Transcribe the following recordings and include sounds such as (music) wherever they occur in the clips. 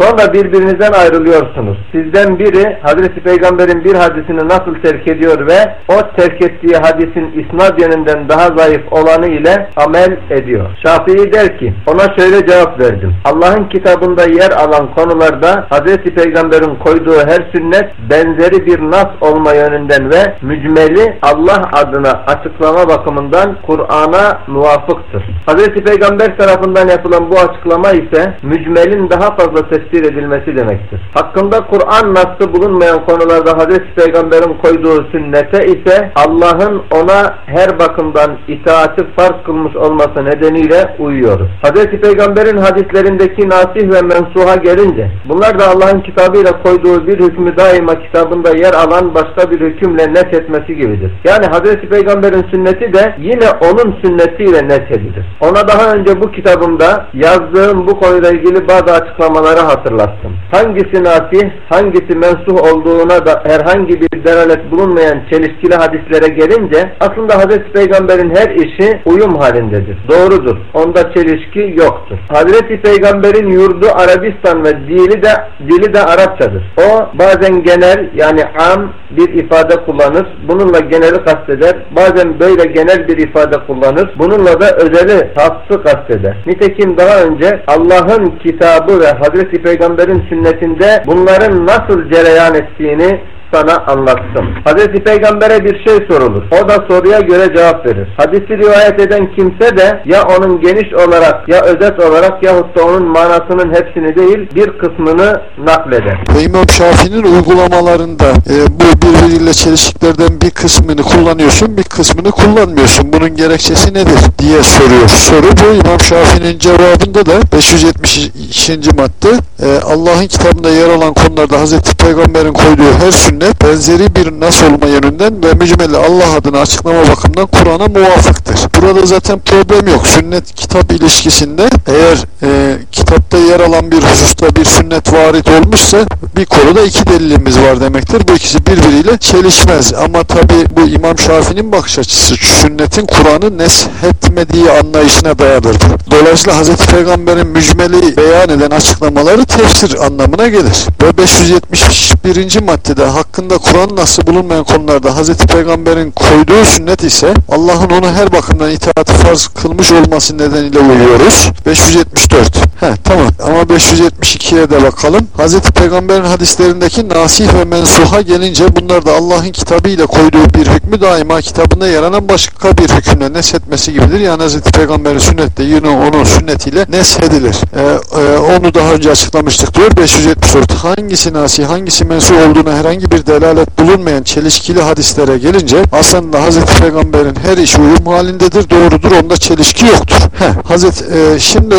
Sonra birbirinizden ayrılıyorsunuz. Sizden biri Hazreti Peygamber'in bir hadisini nasıl terk ediyor ve o terk ettiği hadisin isnad yönünden daha zayıf olanı ile amel ediyor. Şafii der ki ona şöyle cevap verdim. Allah'ın kitabında yer alan konularda Hazreti Peygamber'in koyduğu her sünnet benzeri bir nas olma yönünden ve mücmeli Allah adına açıklama bakımından Kur'an'a muvafıktır. Hazreti Peygamber tarafından yapılan bu açıklama ise mücmelin daha fazla tefsir edilmesi demektir. Hakkında Kur'an nasıl bulunmayan konularda Hazreti Peygamber'in koyduğu sünnete ise Allah'ın ona her bakımdan itaati farz kılmış olması nedeniyle uyuyoruz. Hazreti Peygamber'in hadislerindeki nasih ve mensuha gelince bunlar da Allah'ın kitabıyla koyduğu bir hükmü daima kitabında yer alan başka bir hükümle net etmesi gibidir. Yani Hazreti Peygamber'in sünneti de yine onun sünnetiyle net edilir. Ona daha önce bu kitabımda yazdığım bu konuyla ilgili bazı açıklamaları hatırlattım. Hangisi nasih, hangisi mensuh olduğuna da herhangi bir delalet bulunmayan çelişkili hadislere gelince aslında Hazreti Peygamber'in her işi uyum halindedir. Doğrudur. Onda çelişki yoktur. Hazreti Peygamber'in yurdu Arabistan ve dili de dili de Arapçadır. O bazen genel yani am bir ifade kullanır. Bununla geneli kasteder. Bazen böyle genel bir ifade kullanır. Bununla da özeli, hası kasteder. Nitekim daha önce Allah'ın kitabı ve Hazreti Peygamber'in sünnetinde bunların nasıl cereyan ettiğini sana anlattım. Hazreti Peygamber'e bir şey sorulur. O da soruya göre cevap verir. Hadisi rivayet eden kimse de ya onun geniş olarak ya özet olarak yahut da onun manasının hepsini değil bir kısmını nakleder. İmam Şafii'nin uygulamalarında e, bu birbiriyle çelişiklerden bir kısmını kullanıyorsun, bir kısmını kullanmıyorsun. Bunun gerekçesi nedir diye soruyor. Soru bu. İmam Şafii'nin cevabında da 572. madde e, Allah'ın kitabında yer alan konularda Hazreti Peygamber'in koyduğu her sünnet benzeri bir nas olma yönünden ve mücmeli Allah adına açıklama bakımından Kur'an'a muvafıktır. Burada zaten problem yok. Sünnet kitap ilişkisinde eğer e, kitapta yer alan bir hususta bir sünnet varit olmuşsa bir konuda iki delilimiz var demektir. Bu ikisi birbiriyle çelişmez. Ama tabi bu İmam Şafii'nin bakış açısı sünnetin Kur'an'ı neshetmediği anlayışına dayalıdır. Dolayısıyla Hz. Peygamber'in mücmeli beyan eden açıklamaları tefsir anlamına gelir. Ve 571. maddede hakkında Kur'an nasıl bulunmayan konularda Hz. Peygamber'in koyduğu sünnet ise Allah'ın onu her bakımdan itaati farz kılmış olması nedeniyle uyuyoruz. 574. He tamam ama 572'ye de bakalım. Hz. Peygamber'in hadislerindeki nasih ve mensuha gelince bunlar da Allah'ın kitabı ile koyduğu bir hükmü daima kitabında yer alan başka bir hükümle neshetmesi gibidir. Yani Hz. Peygamber'in sünnette yine onun sünnetiyle neshedilir. Ee, e, onu daha önce açıklamıştık diyor. 574. Hangisi nasih, hangisi mensuh olduğuna herhangi bir delalet bulunmayan çelişkili hadislere gelince aslında Hz. Peygamber'in her işi uyum halindedir. Doğrudur. Onda çelişki yoktur. Heh, Hazret, e, şimdi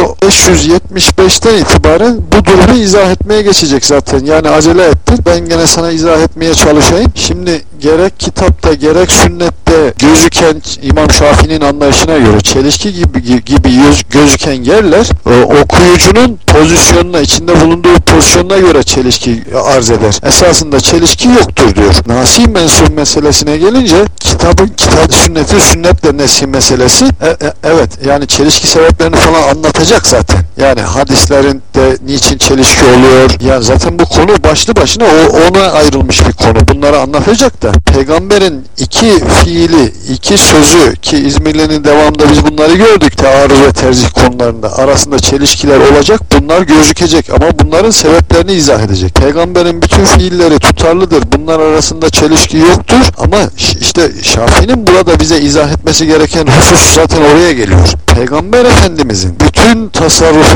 575'ten itibaren bu durumu izah etmeye geçecek zaten. Yani acele ettin. Ben gene sana izah etmeye çalışayım. Şimdi gerek kitapta gerek sünnette gözüken İmam Şafii'nin anlayışına göre çelişki gibi gibi gözüken yerler e, okuyucunun pozisyonuna içinde bulunduğu pozisyonuna göre çelişki arz eder. Esasında çelişki yoktur diyor. Nasih mensup meselesine gelince kitabın kitap sünnetin sünnetle nesih meselesi e, e, evet yani çelişki sebeplerini falan anlatacak zaten. Yani hadislerin de niçin çelişki oluyor. Yani zaten bu konu başlı başına o, ona ayrılmış bir konu. Bunları anlatacak da peygamberin iki fiili, iki sözü ki İzmirli'nin devamında biz bunları gördük taarruz ve tercih konularında. Arasında çelişkiler olacak. Bunlar gözükecek ama bunların sebeplerini izah edecek. Peygamberin bütün fiilleri tutarlıdır. Bunlar arasında çelişki yoktur ama işte Şafii'nin burada bize izah etmesi gereken husus zaten oraya geliyor. Peygamber Efendimizin bütün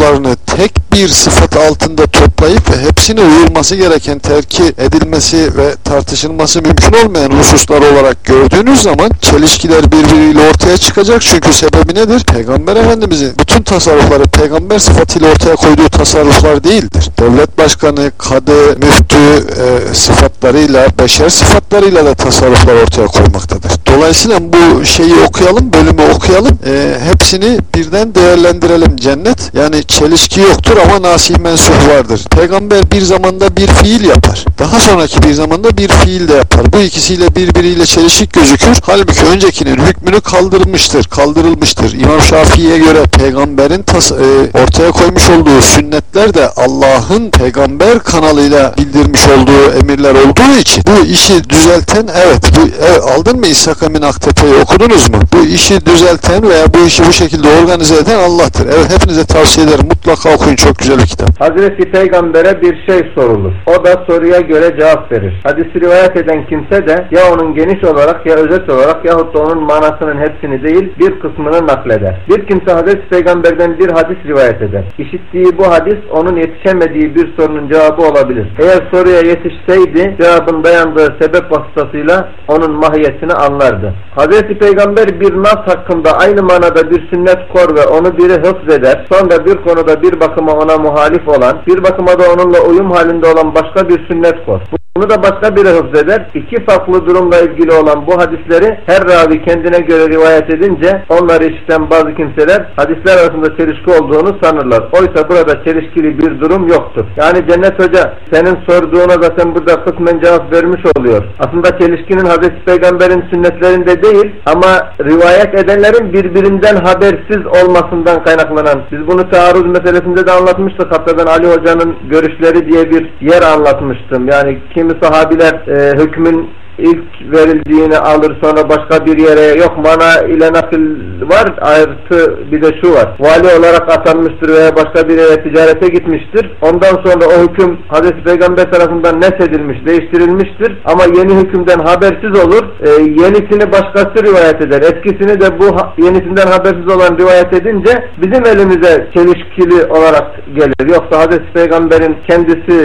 tasarruflarını tek bir sıfat altında toplayıp hepsine uyulması gereken terki edilmesi ve tartışılması mümkün olmayan hususlar olarak gördüğünüz zaman çelişkiler birbiriyle ortaya çıkacak. Çünkü sebebi nedir? Peygamber Efendimizin bütün tasarrufları peygamber sıfatıyla ortaya koyduğu tasarruflar değildir. Devlet başkanı, kadı, müftü e, sıfatlarıyla, beşer sıfatlarıyla da tasarruflar ortaya koymaktadır. Dolayısıyla bu şeyi okuyalım, bölümü okuyalım. E, hepsini birden değerlendirelim cennet. Yani çelişki yoktur ama nasih mensuh vardır. Peygamber bir zamanda bir fiil yapar. Daha sonraki bir zamanda bir fiil de yapar. Bu ikisiyle birbiriyle çelişik gözükür. Halbuki öncekinin hükmünü kaldırılmıştır, kaldırılmıştır. İmam Şafii'ye göre peygamberin tas, e, ortaya koymuş olduğu sünnetler de Allah'ın peygamber kanalıyla bildirmiş olduğu emirler olduğu için bu işi düzelten evet bu evet, aldın mı İshak Emin Aktepe'yi okudunuz mu? Bu işi düzelten veya bu işi bu şekilde organize eden Allah'tır. Evet hepinize tavsiye ederim. Mutlaka okuyun. Çok güzel bir kitap. Hazreti Peygamber'e bir şey sorulur. O da soruya göre cevap verir. Hadisi rivayet eden kimse de ya onun geniş olarak ya özet olarak yahut da onun manasının hepsini değil bir kısmını nakleder. Bir kimse Hazreti Peygamber'den bir hadis rivayet eder. İşittiği bu hadis onun yetişemediği bir sorunun cevabı olabilir. Eğer soruya yetişseydi cevabın dayandığı sebep vasıtasıyla onun mahiyetini anlardı. Hazreti Peygamber bir nas hakkında aynı manada bir sünnet kor ve onu biri hıfz eder. Sonra bir konuda bir bakıma ona muhalif olan, bir bakıma da onunla uyum halinde olan başka bir sünnet kor. Bunu da başka biri hıfz eder. İki farklı durumla ilgili olan bu hadisleri her ravi kendine göre rivayet edince onları işiten bazı kimseler hadisler arasında çelişki olduğunu sanırlar. Oysa burada çelişkili bir durum yoktur. Yani Cennet Hoca senin sorduğuna zaten burada kısmen cevap vermiş oluyor. Aslında çelişkinin Hazreti Peygamber'in sünnetlerinde değil ama rivayet edenlerin birbirinden habersiz olmasından kaynaklanan. Biz bunu taarruz meselesinde de anlatmıştık. Hatta ben Ali Hoca'nın görüşleri diye bir yer anlatmıştım. Yani kimi sahabiler e, hükmün ilk verildiğini alır sonra başka bir yere yok mana ile nakil var artı bir de şu var. Vali olarak atanmıştır veya başka bir yere ticarete gitmiştir. Ondan sonra o hüküm Hazreti Peygamber tarafından nesedilmiş değiştirilmiştir. Ama yeni hükümden habersiz olur. E, yenisini başkası rivayet eder. Eskisini de bu yenisinden habersiz olan rivayet edince bizim elimize çelişkili olarak gelir. Yoksa Hazreti Peygamber'in kendisi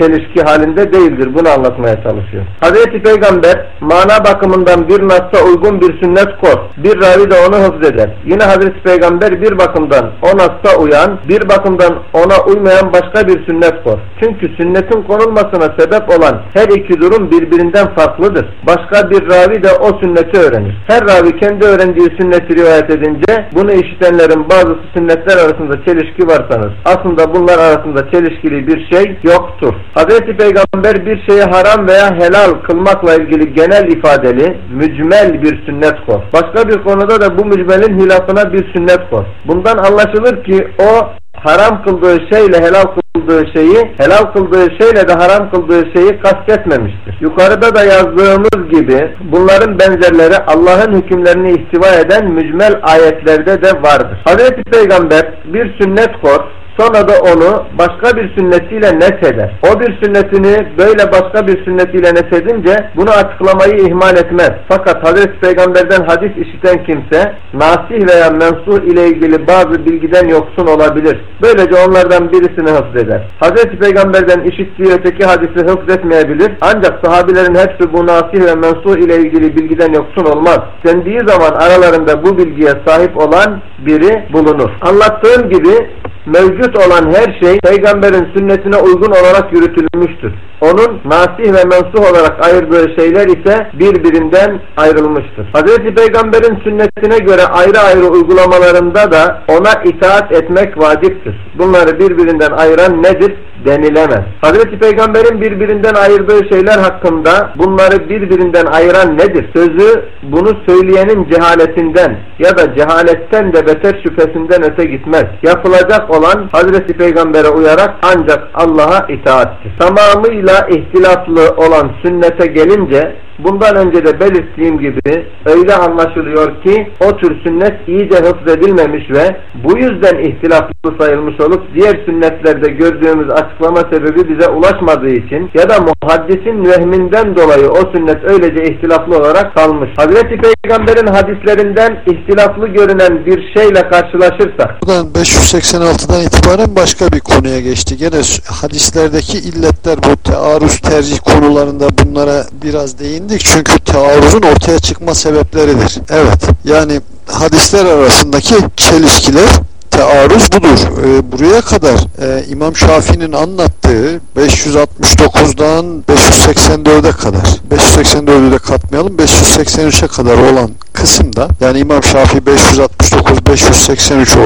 çelişki halinde değildir. Bunu anlatmaya çalışıyor. Hazreti Peygamber peygamber mana bakımından bir nasla uygun bir sünnet kor. Bir ravi de onu hıfz eder. Yine Hazreti Peygamber bir bakımdan o nasla uyan, bir bakımdan ona uymayan başka bir sünnet kor. Çünkü sünnetin konulmasına sebep olan her iki durum birbirinden farklıdır. Başka bir ravi de o sünneti öğrenir. Her ravi kendi öğrendiği sünneti rivayet edince bunu işitenlerin bazı sünnetler arasında çelişki var sanır. Aslında bunlar arasında çelişkili bir şey yoktur. Hazreti Peygamber bir şeyi haram veya helal kılmakla ilgili genel ifadeli mücmel bir sünnet kor. Başka bir konuda da bu mücmelin hilafına bir sünnet kor. Bundan anlaşılır ki o haram kıldığı şeyle helal kıldığı şeyi, helal kıldığı şeyle de haram kıldığı şeyi kastetmemiştir. Yukarıda da yazdığımız gibi bunların benzerleri Allah'ın hükümlerini ihtiva eden mücmel ayetlerde de vardır. Hazreti Peygamber bir sünnet kor, Sonra da onu başka bir sünnetiyle nesheder. O bir sünnetini böyle başka bir sünnetiyle nesedince bunu açıklamayı ihmal etmez. Fakat Hazreti Peygamber'den hadis işiten kimse nasih veya mensuh ile ilgili bazı bilgiden yoksun olabilir. Böylece onlardan birisini hıfz eder. Hazreti Peygamber'den işittiği öteki hadisi hıfz etmeyebilir. Ancak sahabilerin hepsi bu nasih ve mensuh ile ilgili bilgiden yoksun olmaz. Dendiği zaman aralarında bu bilgiye sahip olan biri bulunur. Anlattığım gibi mevcut olan her şey peygamberin sünnetine uygun olarak yürütülmüştür. Onun nasih ve mensuh olarak ayırdığı şeyler ise birbirinden ayrılmıştır. Hz. Peygamber'in sünnetine göre ayrı ayrı uygulamalarında da ona itaat etmek vaciptir. Bunları birbirinden ayıran nedir? Denilemez. Hazreti Peygamber'in birbirinden ayırdığı şeyler hakkında bunları birbirinden ayıran nedir? Sözü bunu söyleyenin cehaletinden ya da cehaletten de beter şüphesinden öte gitmez. Yapılacak olan Hazreti Peygamber'e uyarak ancak Allah'a itaattir. Tamamıyla ihtilaflı olan sünnete gelince bundan önce de belirttiğim gibi öyle anlaşılıyor ki o tür sünnet iyice hıfzedilmemiş ve bu yüzden ihtilaflı sayılmış olup diğer sünnetlerde gördüğümüz açıklama sebebi bize ulaşmadığı için ya da muhaddisin vehminden dolayı o sünnet öylece ihtilaflı olarak kalmış. Hazreti Peygamber'in hadislerinden ihtilaflı görünen bir şeyle karşılaşırsak Buradan 586'dan itibaren başka bir konuya geçti. Gene hadislerdeki illetler bu tearruz tercih konularında bunlara biraz değindi değindik çünkü taarruzun ortaya çıkma sebepleridir. Evet yani hadisler arasındaki çelişkiler tearruz budur. E, buraya kadar e, İmam Şafii'nin anlattığı hadisleri 569'dan 584'e kadar 584'ü de katmayalım 583'e kadar olan kısımda yani İmam Şafii 569 583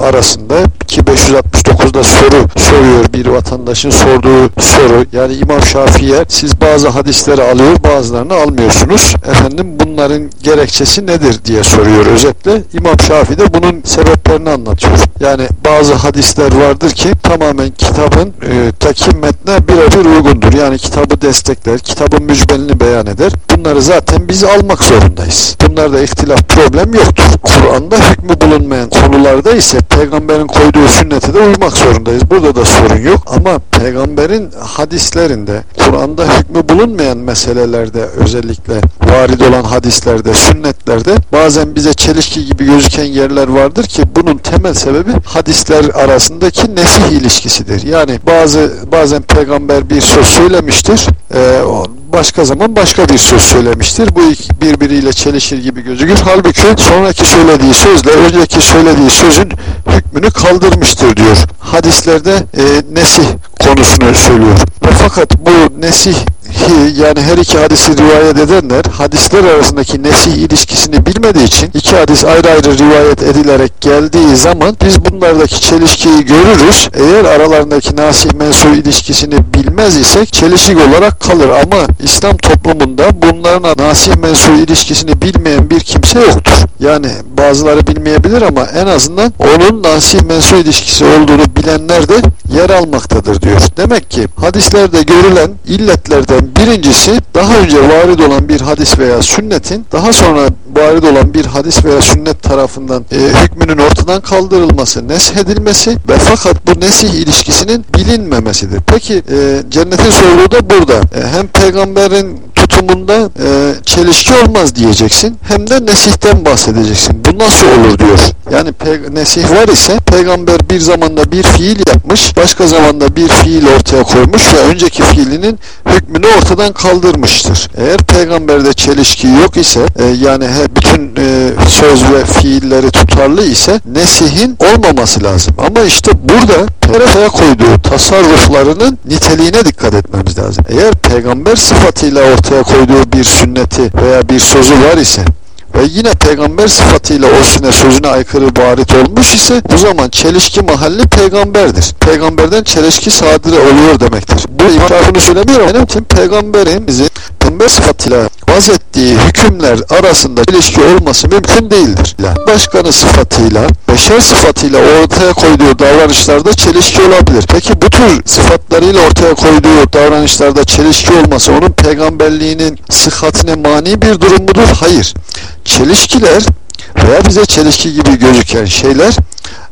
arasında ki 569'da soru soruyor bir vatandaşın sorduğu soru. Yani İmam Şafii'ye siz bazı hadisleri alıyor bazılarını almıyorsunuz. Efendim bunların gerekçesi nedir diye soruyor özetle. İmam Şafii de bunun sebeplerini anlatıyor yani bazı hadisler vardır ki tamamen kitabın e, takim metne birebir uygundur. Yani kitabı destekler kitabın mücbelini beyan eder. Bunları zaten biz almak zorundayız. Bunlarda ihtilaf problem yoktur. Kur'an'da hükmü bulunmayan konularda ise peygamberin koyduğu sünnete de uymak zorundayız. Burada da sorun yok. Ama peygamberin hadislerinde Kur'an'da hükmü bulunmayan meselelerde özellikle varid olan hadislerde, sünnetlerde bazen bize çelişki gibi gözüken yerler vardır ki bunun temel sebebi hadisler arasındaki nesih ilişkisidir. Yani bazı bazen peygamber bir söz söylemiştir. E, başka zaman başka bir söz söylemiştir. Bu birbiriyle çelişir gibi gözükür. Halbuki sonraki söylediği sözle önceki söylediği sözün hükmünü kaldırmıştır diyor. Hadislerde e, nesih konusunu söylüyor. Fakat bu nesih yani her iki hadisi rivayet edenler hadisler arasındaki nesih ilişkisini bilmediği için iki hadis ayrı ayrı rivayet edilerek geldiği zaman biz bunlardaki çelişkiyi görürüz. Eğer aralarındaki nasih mensuh ilişkisini bilmez isek çelişik olarak kalır ama İslam toplumunda bunların nasih mensuh ilişkisini bilmeyen bir kimse yoktur. Yani bazıları bilmeyebilir ama en azından onun nasih mensuh ilişkisi olduğunu bilenler de yer almaktadır diyor. Demek ki hadislerde görülen illetlerden birincisi daha önce varid olan bir hadis veya sünnetin daha sonra varid olan bir hadis veya sünnet tarafından e, hükmünün ortadan kaldırılması, neshedilmesi ve fakat bu nesih ilişkisinin bilinmemesidir. Peki e, cennetin sorduğu da burada. E, hem peygamberin tutumunda e, çelişki olmaz diyeceksin hem de nesihten bahsedeceksin. Bu nasıl olur diyor. Yani nesih var ise peygamber bir zamanda bir fiil yapmış, başka zamanda bir fiil ortaya koymuş ve önceki fiilinin hükmünü ortadan kaldırmıştır. Eğer peygamberde çelişki yok ise e, yani he, bütün e, söz ve fiilleri tutarlı ise nesihin olmaması lazım. Ama işte burada ortaya koyduğu tasarruflarının niteliğine dikkat etmemiz lazım. Eğer peygamber sıfatıyla ortaya koyduğu bir sünneti veya bir sözü var ise ve yine peygamber sıfatıyla o sünne sözüne aykırı barit olmuş ise bu zaman çelişki mahalli peygamberdir. Peygamberden çelişki sadire oluyor demektir. Bu imam söylemiyorum. Benim için peygamberin peygamber sıfatıyla vaz ettiği hükümler arasında ilişki olması mümkün değildir. Başkanı sıfatıyla, beşer sıfatıyla ortaya koyduğu davranışlarda çelişki olabilir. Peki bu tür sıfatlarıyla ortaya koyduğu davranışlarda çelişki olması onun peygamberliğinin sıhhatine mani bir durum mudur? Hayır. Çelişkiler veya bize çelişki gibi gözüken şeyler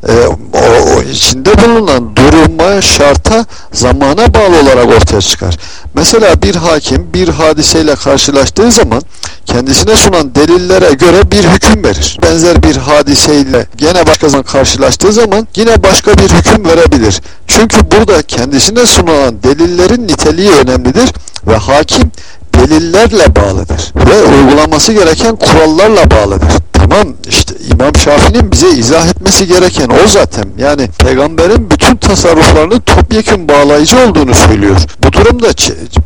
e, o, o içinde bulunan duruma, şarta, zamana bağlı olarak ortaya çıkar. Mesela bir hakim bir hadiseyle karşılaştığı zaman kendisine sunan delillere göre bir hüküm verir. Benzer bir hadiseyle gene başka zaman karşılaştığı zaman yine başka bir hüküm verebilir. Çünkü burada kendisine sunulan delillerin niteliği önemlidir ve hakim delillerle bağlıdır ve uygulaması gereken kurallarla bağlıdır. Tamam işte İmam Şafii'nin bize izah etmesi gereken o zaten. Yani peygamberin bütün tasarruflarının topyekun bağlayıcı olduğunu söylüyor. Bu durumda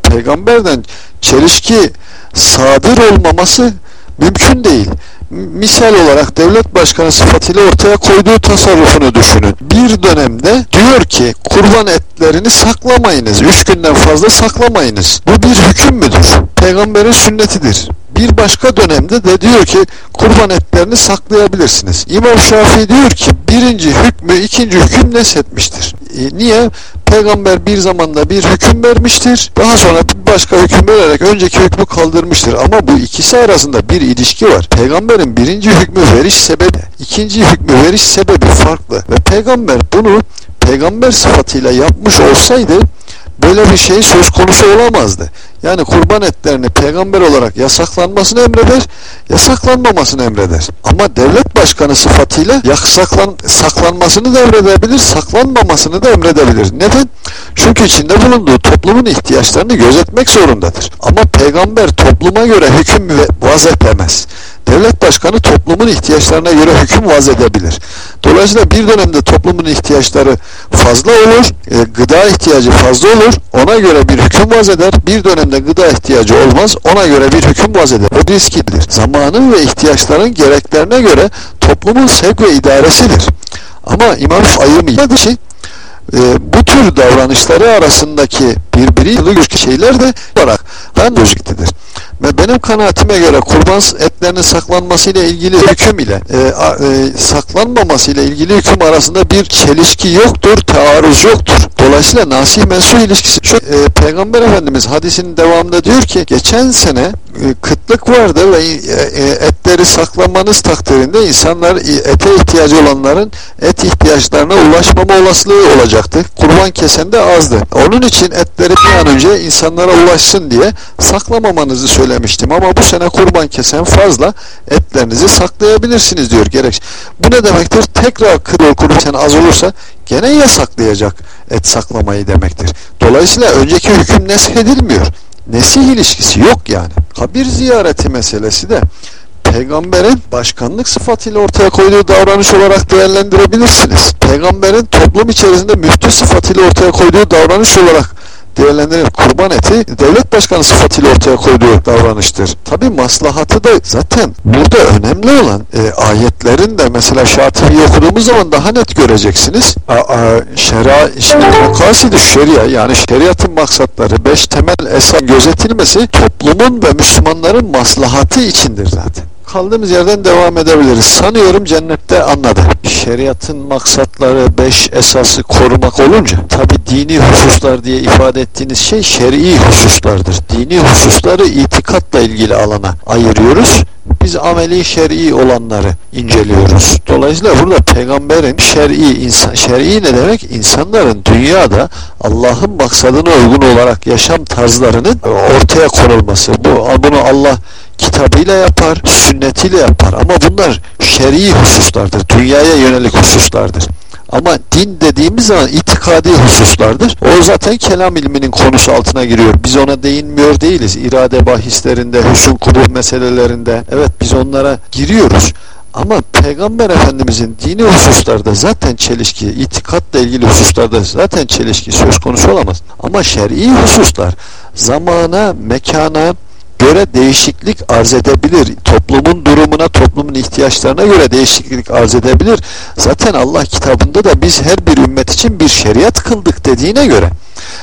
peygamberden çelişki sadır olmaması mümkün değil misal olarak devlet başkanı sıfatıyla ortaya koyduğu tasarrufunu düşünün. Bir dönemde diyor ki kurban etlerini saklamayınız. Üç günden fazla saklamayınız. Bu bir hüküm müdür? Peygamberin sünnetidir. Bir başka dönemde de diyor ki kurban etlerini saklayabilirsiniz. İmam Şafii diyor ki birinci hükmü ikinci hüküm neshetmiştir. E, niye? Peygamber bir zamanda bir hüküm vermiştir. Daha sonra bir başka hüküm vererek önceki hükmü kaldırmıştır. Ama bu ikisi arasında bir ilişki var. Peygamberin birinci hükmü veriş sebebi, ikinci hükmü veriş sebebi farklı. Ve peygamber bunu peygamber sıfatıyla yapmış olsaydı böyle bir şey söz konusu olamazdı. Yani kurban etlerini peygamber olarak yasaklanmasını emreder, yasaklanmamasını emreder. Ama devlet başkanı sıfatıyla yasaklan, saklanmasını da emredebilir, saklanmamasını da emredebilir. Neden? Çünkü içinde bulunduğu toplumun ihtiyaçlarını gözetmek zorundadır. Ama peygamber topluma göre hüküm vaz etmez. Devlet başkanı toplumun ihtiyaçlarına göre hüküm vaz edebilir. Dolayısıyla bir dönemde toplumun ihtiyaçları fazla olur, e, gıda ihtiyacı fazla olur, ona göre bir hüküm vaz eder. Bir dönemde gıda ihtiyacı olmaz, ona göre bir hüküm vaz eder. O riskidir. Zamanın ve ihtiyaçların gereklerine göre toplumun sevk ve idaresidir. Ama İmam ayrımı için e, bu tür davranışları arasındaki birbiriyle şeyler de olarak ben gözüktedir. Ve benim kanaatime göre kurban etlerinin saklanması ile ilgili hüküm ile e, e, saklanmaması ile ilgili hüküm arasında bir çelişki yoktur, taarruz yoktur. Dolayısıyla nasih mensuh ilişkisi şu e, Peygamber Efendimiz hadisinin devamında diyor ki geçen sene e, kıtlık vardı ve e, e, etleri saklamanız takdirinde insanlar ete ihtiyacı olanların et ihtiyaçlarına ulaşmama olasılığı olacaktı. Kurban kesen de azdı. Onun için etleri bir an önce insanlara ulaşsın diye saklamamanızı söylemiştim ama bu sene kurban kesen fazla etlerinizi saklayabilirsiniz diyor gerek. Bu ne demektir? Tekrar kırıl kurban az olursa gene yasaklayacak et saklamayı demektir. Dolayısıyla önceki hüküm neshedilmiyor. Nesih ilişkisi yok yani. Kabir ziyareti meselesi de peygamberin başkanlık sıfatıyla ortaya koyduğu davranış olarak değerlendirebilirsiniz. Peygamberin toplum içerisinde müftü sıfatıyla ortaya koyduğu davranış olarak değerlendirir. Kurban eti devlet başkanı sıfatıyla ortaya koyduğu davranıştır. Tabi maslahatı da zaten burada önemli olan e, ayetlerin de mesela Şatibi'yi okuduğumuz zaman daha net göreceksiniz. A, a, şera, şimdi makasidi şeria yani şeriatın maksatları beş temel esas gözetilmesi toplumun ve Müslümanların maslahatı içindir zaten kaldığımız yerden devam edebiliriz. Sanıyorum cennette anladı. Şeriatın maksatları beş esası korumak olunca tabi dini hususlar diye ifade ettiğiniz şey şer'i hususlardır. Dini hususları itikatla ilgili alana ayırıyoruz. Biz ameli şer'i olanları inceliyoruz. Dolayısıyla burada peygamberin şer'i insan şer'i ne demek? İnsanların dünyada Allah'ın maksadına uygun olarak yaşam tarzlarının ortaya konulması. Bu bunu Allah kitabıyla yapar, sünnetiyle yapar. Ama bunlar şer'i hususlardır. Dünyaya yönelik hususlardır. Ama din dediğimiz zaman itikadi hususlardır. O zaten kelam ilminin konusu altına giriyor. Biz ona değinmiyor değiliz. İrade bahislerinde, hüsn kuruh meselelerinde. Evet biz onlara giriyoruz. Ama Peygamber Efendimizin dini hususlarda zaten çelişki, itikatla ilgili hususlarda zaten çelişki söz konusu olamaz. Ama şer'i hususlar zamana, mekana, göre değişiklik arz edebilir. Toplumun durumuna, toplumun ihtiyaçlarına göre değişiklik arz edebilir. Zaten Allah kitabında da biz her bir ümmet için bir şeriat kıldık dediğine göre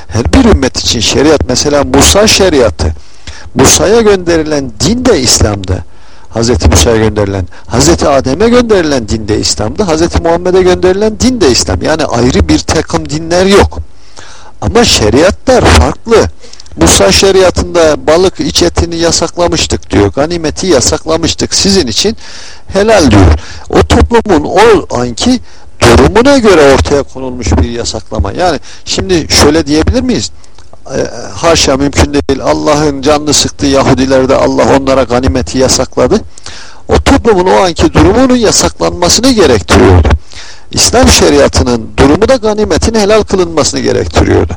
her bir ümmet için şeriat mesela Musa şeriatı Musa'ya gönderilen din de İslam'da. Hz. Musa'ya gönderilen, Hz. Adem'e gönderilen din de İslam'da, Hz. Muhammed'e gönderilen din de İslam. Yani ayrı bir takım dinler yok. Ama şeriatlar farklı. Musa şeriatında balık iç etini yasaklamıştık diyor. Ganimeti yasaklamıştık. Sizin için helal diyor. O toplumun o anki durumuna göre ortaya konulmuş bir yasaklama. Yani şimdi şöyle diyebilir miyiz? E, haşa mümkün değil. Allah'ın canlı sıktığı Yahudilerde Allah onlara ganimeti yasakladı. O toplumun o anki durumunun yasaklanmasını gerektiriyordu. İslam şeriatının durumu da ganimetin helal kılınmasını gerektiriyordu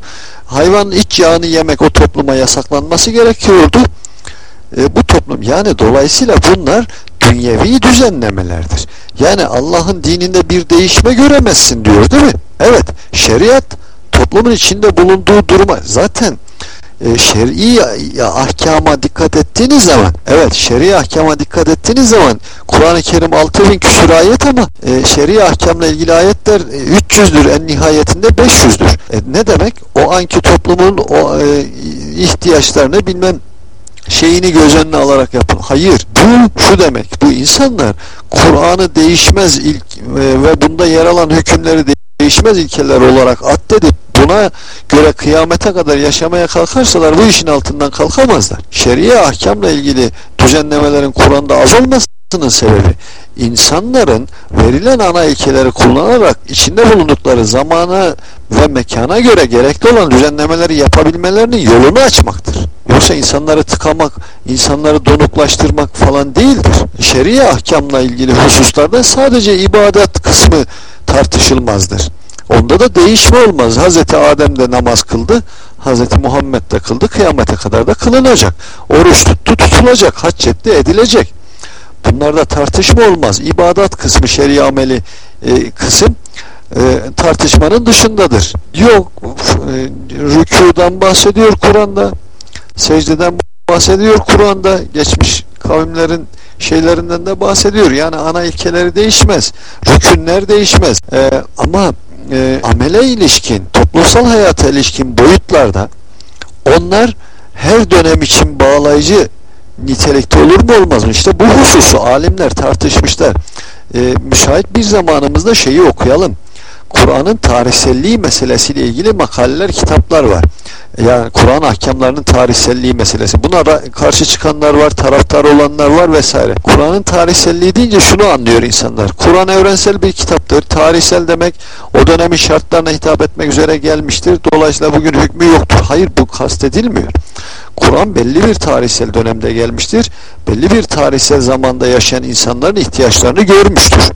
hayvanın iç yağını yemek o topluma yasaklanması gerekiyordu. E, bu toplum yani dolayısıyla bunlar dünyevi düzenlemelerdir. Yani Allah'ın dininde bir değişme göremezsin diyor değil mi? Evet şeriat toplumun içinde bulunduğu duruma zaten e, şer'i ahkama dikkat ettiğiniz zaman evet şer'i ahkama dikkat ettiğiniz zaman Kur'an-ı Kerim 6000 küsur ayet ama e, şer'i ahkamla ilgili ayetler e, 300'dür en nihayetinde 500'dür. E, ne demek? O anki toplumun o e, ihtiyaçlarını bilmem şeyini göz önüne alarak yapın. Hayır. Bu şu demek. Bu insanlar Kur'an'ı değişmez ilk e, ve bunda yer alan hükümleri değişmez ilkeler olarak addedip buna göre kıyamete kadar yaşamaya kalkarsalar bu işin altından kalkamazlar. Şeria ahkamla ilgili düzenlemelerin Kur'an'da az olmasının sebebi insanların verilen ana ilkeleri kullanarak içinde bulundukları zamana ve mekana göre gerekli olan düzenlemeleri yapabilmelerinin yolunu açmaktır. Yoksa insanları tıkamak, insanları donuklaştırmak falan değildir. Şeria ahkamla ilgili hususlarda sadece ibadet kısmı tartışılmazdır. Onda da değişme olmaz. Hazreti Adem de namaz kıldı. Hazreti Muhammed de kıldı. Kıyamete kadar da kılınacak. Oruç tuttu tutulacak. Hac etti edilecek. Bunlarda tartışma olmaz. İbadat kısmı, şer'i ameli e, kısım e, tartışmanın dışındadır. Yok, e, rükudan bahsediyor Kur'an'da, secdeden bahsediyor Kur'an'da, geçmiş kavimlerin şeylerinden de bahsediyor. Yani ana ilkeleri değişmez. Rükünler değişmez. E, ama e, amele ilişkin, toplumsal hayata ilişkin boyutlarda onlar her dönem için bağlayıcı nitelikte olur mu olmaz mı? İşte bu hususu alimler tartışmışlar. E, müsait bir zamanımızda şeyi okuyalım. Kur'an'ın tarihselliği meselesiyle ilgili makaleler, kitaplar var. Yani Kur'an ahkamlarının tarihselliği meselesi. Buna karşı çıkanlar var, taraftar olanlar var vesaire. Kur'an'ın tarihselliği deyince şunu anlıyor insanlar. Kur'an evrensel bir kitaptır. Tarihsel demek o dönemin şartlarına hitap etmek üzere gelmiştir. Dolayısıyla bugün hükmü yoktur. Hayır bu kastedilmiyor. Kur'an belli bir tarihsel dönemde gelmiştir. Belli bir tarihsel zamanda yaşayan insanların ihtiyaçlarını görmüştür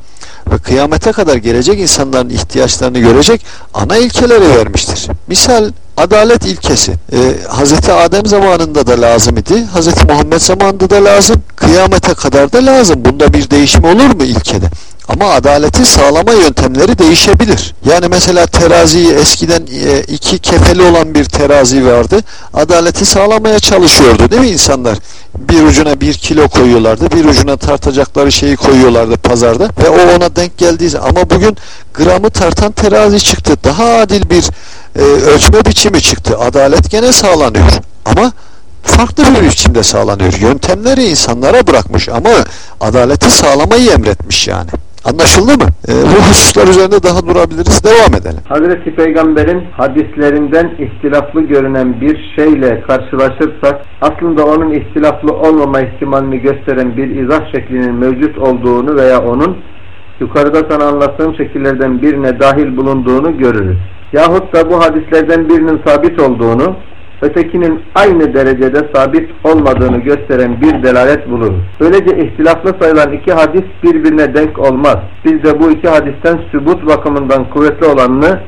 ve kıyamete kadar gelecek insanların ihtiyaçlarını görecek ana ilkeleri vermiştir. Misal adalet ilkesi. Ee, Hz. Adem zamanında da lazım idi. Hz. Muhammed zamanında da lazım. Kıyamete kadar da lazım. Bunda bir değişim olur mu ilkede? Ama adaleti sağlama yöntemleri değişebilir. Yani mesela teraziyi eskiden e, iki kefeli olan bir terazi vardı. Adaleti sağlamaya çalışıyordu değil mi insanlar? Bir ucuna bir kilo koyuyorlardı. Bir ucuna tartacakları şeyi koyuyorlardı pazarda. Ve o ona denk geldiği zaman. Ama bugün gramı tartan terazi çıktı. Daha adil bir e, ölçme biçimi çıktı. Adalet gene sağlanıyor. Ama farklı bir biçimde sağlanıyor. Yöntemleri insanlara bırakmış ama adaleti sağlamayı emretmiş yani. Anlaşıldı mı? E, bu hususlar üzerinde daha durabiliriz. Devam edelim. Hazreti Peygamber'in hadislerinden ihtilaflı görünen bir şeyle karşılaşırsak aslında onun ihtilaflı olmama ihtimalini gösteren bir izah şeklinin mevcut olduğunu veya onun yukarıda sana anlattığım şekillerden birine dahil bulunduğunu görürüz. Yahut da bu hadislerden birinin sabit olduğunu ötekinin aynı derecede sabit olmadığını gösteren bir delalet buluruz. Böylece ihtilaflı sayılan iki hadis birbirine denk olmaz. Biz de bu iki hadisten sübut bakımından kuvvetli olanını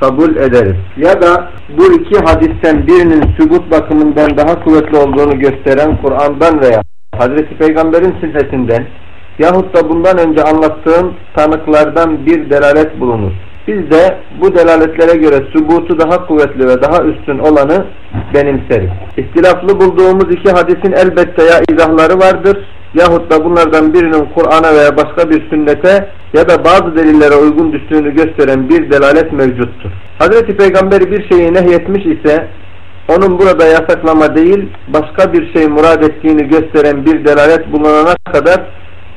kabul ederiz. Ya da bu iki hadisten birinin sübut bakımından daha kuvvetli olduğunu gösteren Kur'an'dan veya Hazreti Peygamber'in sünnetinden yahut da bundan önce anlattığım tanıklardan bir delalet bulunur. Biz de bu delaletlere göre sübutu daha kuvvetli ve daha üstün olanı benimseriz. İhtilaflı bulduğumuz iki hadisin elbette ya izahları vardır yahut da bunlardan birinin Kur'an'a veya başka bir sünnete ya da bazı delillere uygun düştüğünü gösteren bir delalet mevcuttur. Hazreti Peygamber bir şeyi nehyetmiş ise onun burada yasaklama değil başka bir şey murad ettiğini gösteren bir delalet bulunana kadar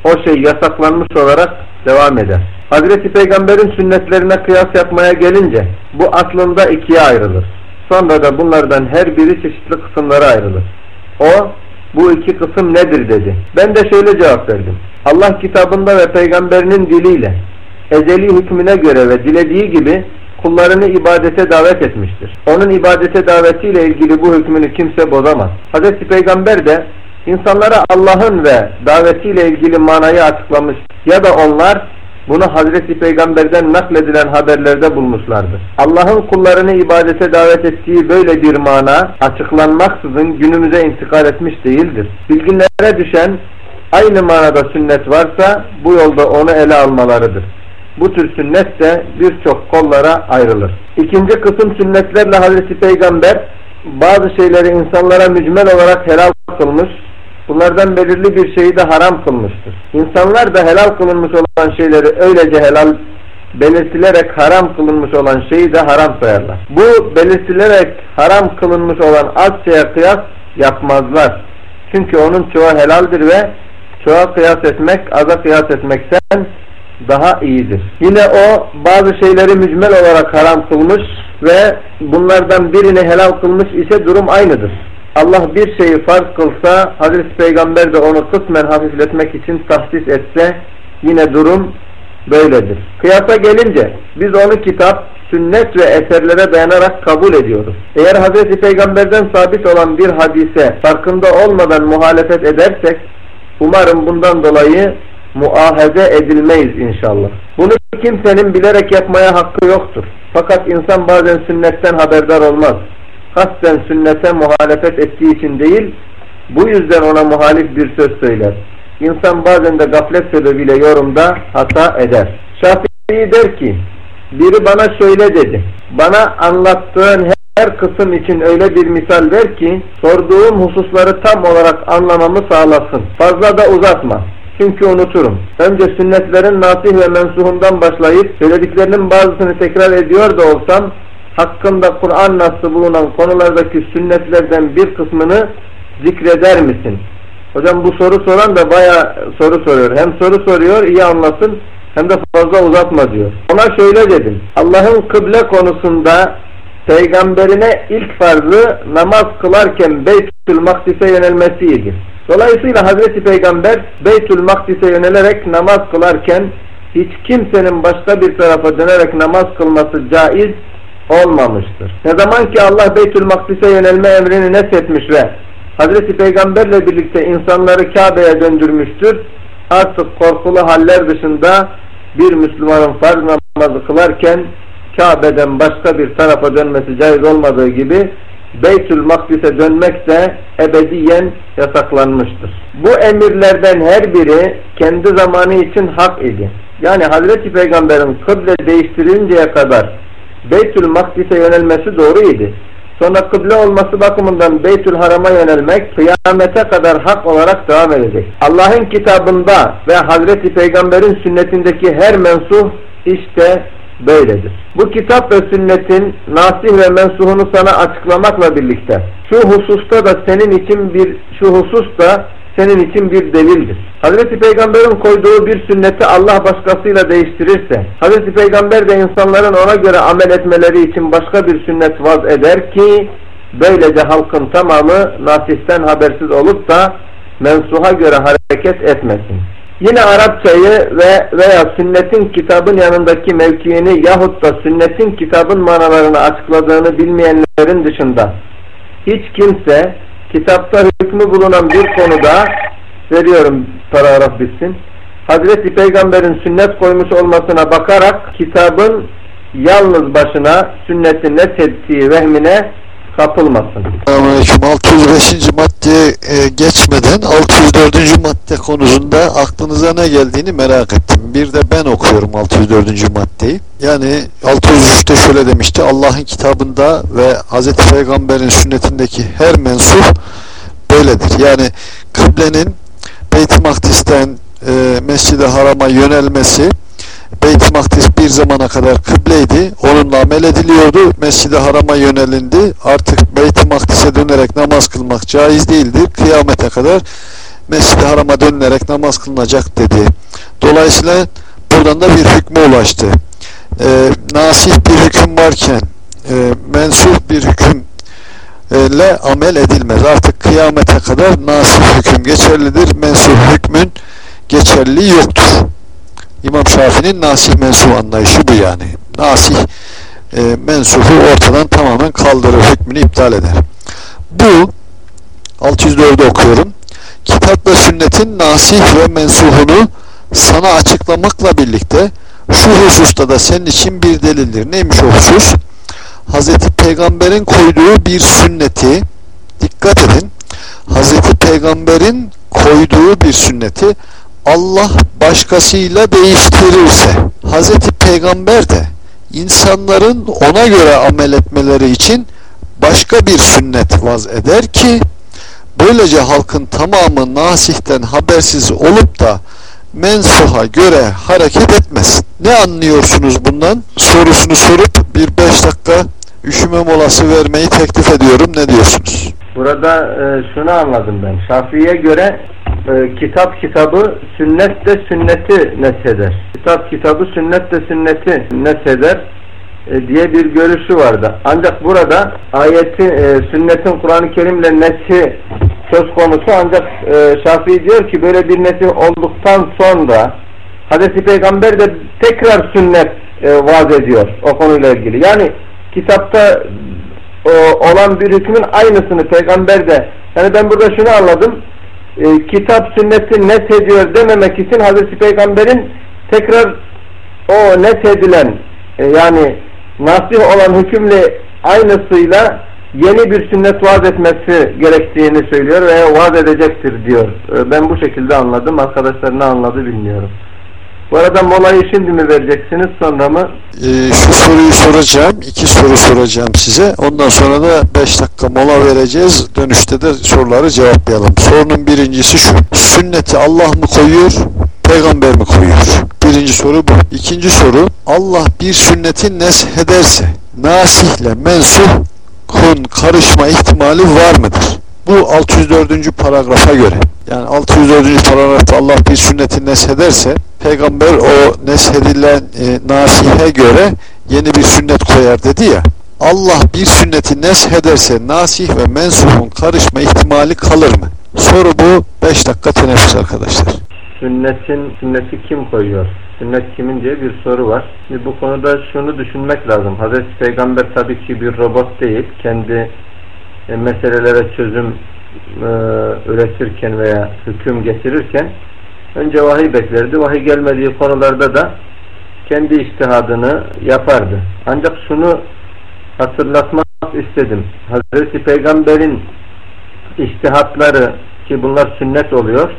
o şey yasaklanmış olarak devam eder. Hazreti Peygamber'in sünnetlerine kıyas yapmaya gelince bu aslında ikiye ayrılır. Sonra da bunlardan her biri çeşitli kısımlara ayrılır. O bu iki kısım nedir dedi. Ben de şöyle cevap verdim. Allah kitabında ve peygamberinin diliyle ezeli hükmüne göre ve dilediği gibi kullarını ibadete davet etmiştir. Onun ibadete davetiyle ilgili bu hükmünü kimse bozamaz. Hazreti Peygamber de insanlara Allah'ın ve davetiyle ilgili manayı açıklamış ya da onlar bunu Hazreti Peygamber'den nakledilen haberlerde bulmuşlardır. Allah'ın kullarını ibadete davet ettiği böyle bir mana açıklanmaksızın günümüze intikal etmiş değildir. Bilginlere düşen aynı manada sünnet varsa bu yolda onu ele almalarıdır. Bu tür sünnet de birçok kollara ayrılır. İkinci kısım sünnetlerle Hazreti Peygamber bazı şeyleri insanlara mücmel olarak helal kılmış bunlardan belirli bir şeyi de haram kılmıştır. İnsanlar da helal kılınmış olan şeyleri öylece helal belirtilerek haram kılınmış olan şeyi de haram sayarlar. Bu belirtilerek haram kılınmış olan az şeye kıyas yapmazlar. Çünkü onun çoğu helaldir ve çoğa kıyas etmek, aza kıyas etmekten daha iyidir. Yine o bazı şeyleri mücmel olarak haram kılmış ve bunlardan birini helal kılmış ise durum aynıdır. Allah bir şeyi farz kılsa Hazreti Peygamber de onu kısmen hafifletmek için tahsis etse yine durum böyledir. Kıyasa gelince biz onu kitap, sünnet ve eserlere dayanarak kabul ediyoruz. Eğer Hazreti Peygamber'den sabit olan bir hadise farkında olmadan muhalefet edersek umarım bundan dolayı muahaze edilmeyiz inşallah. Bunu kimsenin bilerek yapmaya hakkı yoktur. Fakat insan bazen sünnetten haberdar olmaz kasten sünnete muhalefet ettiği için değil, bu yüzden ona muhalif bir söz söyler. insan bazen de gaflet sebebiyle yorumda hata eder. Şafii der ki biri bana şöyle dedi. Bana anlattığın her kısım için öyle bir misal ver ki sorduğum hususları tam olarak anlamamı sağlasın. Fazla da uzatma. Çünkü unuturum. Önce sünnetlerin nasih ve mensuhundan başlayıp söylediklerinin bazısını tekrar ediyor da olsam hakkında Kur'an nasıl bulunan konulardaki sünnetlerden bir kısmını zikreder misin? Hocam bu soru soran da baya soru soruyor. Hem soru soruyor iyi anlasın hem de fazla uzatma diyor. Ona şöyle dedim. Allah'ın kıble konusunda peygamberine ilk farzı namaz kılarken Beytül Makdis'e yönelmesiydi. Dolayısıyla Hazreti Peygamber Beytül Makdis'e yönelerek namaz kılarken hiç kimsenin başka bir tarafa dönerek namaz kılması caiz olmamıştır. Ne zaman ki Allah Beytül Makdis'e yönelme emrini neshetmiş ve Hazreti Peygamberle birlikte insanları Kabe'ye döndürmüştür. Artık korkulu haller dışında bir Müslümanın farz namazı kılarken Kabe'den başka bir tarafa dönmesi caiz olmadığı gibi Beytül Makdis'e dönmek de ebediyen yasaklanmıştır. Bu emirlerden her biri kendi zamanı için hak idi. Yani Hazreti Peygamber'in kıble değiştirinceye kadar Beytül Makdis'e yönelmesi doğruydu. Sonra kıble olması bakımından Beytül Haram'a yönelmek kıyamete kadar hak olarak devam edecek. Allah'ın kitabında ve Hazreti Peygamber'in sünnetindeki her mensuh işte böyledir. Bu kitap ve sünnetin nasih ve mensuhunu sana açıklamakla birlikte şu hususta da senin için bir şu husus da senin için bir delildir. Hazreti Peygamber'in koyduğu bir sünneti Allah başkasıyla değiştirirse, Hazreti Peygamber de insanların ona göre amel etmeleri için başka bir sünnet vaz eder ki, böylece halkın tamamı nasihten habersiz olup da mensuha göre hareket etmesin. Yine Arapçayı ve veya sünnetin kitabın yanındaki mevkiini yahut da sünnetin kitabın manalarını açıkladığını bilmeyenlerin dışında hiç kimse kitapta hükmü bulunan bir konuda veriyorum paragraf bitsin. Hazreti Peygamber'in sünnet koymuş olmasına bakarak kitabın yalnız başına sünnetin neshettiği vehmine kapılmasın. Selamünaleyküm. 605. maddeye geçmeden 604. madde konusunda aklınıza ne geldiğini merak ettim. Bir de ben okuyorum 604. maddeyi. Yani 603'te şöyle demişti. Allah'ın kitabında ve Hz. Peygamber'in sünnetindeki her mensup böyledir. Yani kıblenin Beyt-i Makdis'ten e, Mescid-i Haram'a yönelmesi Beyt-i Makdis bir zamana kadar kıbleydi. Onunla amel ediliyordu. Mescid-i Haram'a yönelindi. Artık Beyt-i Makdis'e dönerek namaz kılmak caiz değildir. Kıyamete kadar Mescid-i Haram'a dönerek namaz kılınacak dedi. Dolayısıyla buradan da bir hükme ulaştı. E, nasih bir hüküm varken e, mensuh bir hüküm ile amel edilmez. Artık kıyamete kadar nasih hüküm geçerlidir. Mensuh hükmün geçerliliği yoktur. İmam Şafii'nin nasih mensuh anlayışı bu yani. Nasih e, mensuhu ortadan tamamen kaldırır, hükmünü iptal eder. Bu 604'ü okuyorum. Kitap ve sünnetin nasih ve mensuhunu sana açıklamakla birlikte şu hususta da senin için bir delildir. Neymiş o husus? Hazreti Peygamber'in koyduğu bir sünneti dikkat edin. Hazreti Peygamber'in koyduğu bir sünneti Allah başkasıyla değiştirirse Hazreti Peygamber de insanların ona göre amel etmeleri için başka bir sünnet vaz eder ki böylece halkın tamamı nasihten habersiz olup da mensuha göre hareket etmesin. Ne anlıyorsunuz bundan? Sorusunu sorup bir beş dakika üşüme molası vermeyi teklif ediyorum. Ne diyorsunuz? Burada e, şunu anladım ben. Şafii'ye göre e, kitap kitabı sünnet de sünneti nesheder. Kitap kitabı sünnet de sünneti nesheder e, diye bir görüşü vardı. Ancak burada ayetin, e, sünnetin Kur'an-ı Kerim'le neshi söz konusu ancak e, Şafii diyor ki böyle bir nesih olduktan sonra Hazreti Peygamber de tekrar sünnet e, vaaz ediyor o konuyla ilgili. Yani kitapta o, olan bir hükmün aynısını peygamber de yani ben burada şunu anladım e, kitap sünneti net ediyor dememek için Hazreti Peygamber'in tekrar o net edilen e, yani nasih olan hükümle aynısıyla yeni bir sünnet vaaz etmesi gerektiğini söylüyor veya vaaz edecektir diyor. E, ben bu şekilde anladım. Arkadaşlar ne anladı bilmiyorum. Bu arada molayı şimdi mi vereceksiniz sonra mı? Ee, şu soruyu soracağım. iki soru soracağım size. Ondan sonra da 5 dakika mola vereceğiz. Dönüşte de soruları cevaplayalım. Sorunun birincisi şu. Sünneti Allah mı koyuyor? Peygamber mi koyuyor? Birinci soru bu. İkinci soru. Allah bir sünneti neshederse nasihle mensuhun karışma ihtimali var mıdır? Bu 604. paragrafa göre. Yani 604. paragrafta Allah bir sünneti neshederse peygamber o neshedilen e, nasihe göre yeni bir sünnet koyar dedi ya. Allah bir sünneti neshederse nasih ve mensuhun karışma ihtimali kalır mı? Soru bu. 5 dakika teneffüs arkadaşlar. Sünnetin sünneti kim koyuyor? Sünnet kimin diye bir soru var. Şimdi bu konuda şunu düşünmek lazım. Hazreti Peygamber tabii ki bir robot değil. Kendi e, meselelere çözüm e, üretirken veya hüküm getirirken önce vahiy beklerdi. Vahiy gelmediği konularda da kendi iştihadını yapardı. Ancak şunu hatırlatmak istedim. Hazreti Peygamber'in iştihatları ki bunlar sünnet oluyor.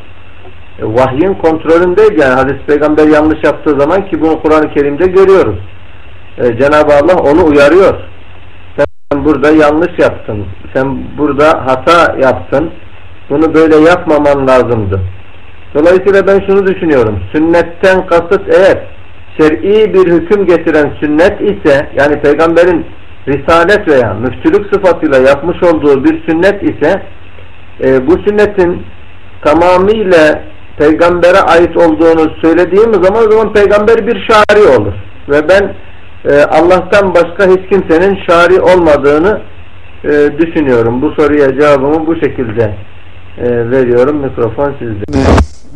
E, vahyin kontrolündeydi yani Hazreti Peygamber yanlış yaptığı zaman ki bunu Kur'an-ı Kerim'de görüyoruz. E, Cenab-ı Allah onu uyarıyor. Sen burada yanlış yaptın. Sen burada hata yaptın. Bunu böyle yapmaman lazımdı. Dolayısıyla ben şunu düşünüyorum. Sünnetten kasıt eğer şer'i bir hüküm getiren sünnet ise yani peygamberin risalet veya müftülük sıfatıyla yapmış olduğu bir sünnet ise e, bu sünnetin tamamıyla peygambere ait olduğunu söylediğimiz zaman o zaman peygamber bir şari olur. Ve ben e, Allah'tan başka hiç kimsenin şari olmadığını e, düşünüyorum. Bu soruya cevabımı bu şekilde e, veriyorum. Mikrofon sizde.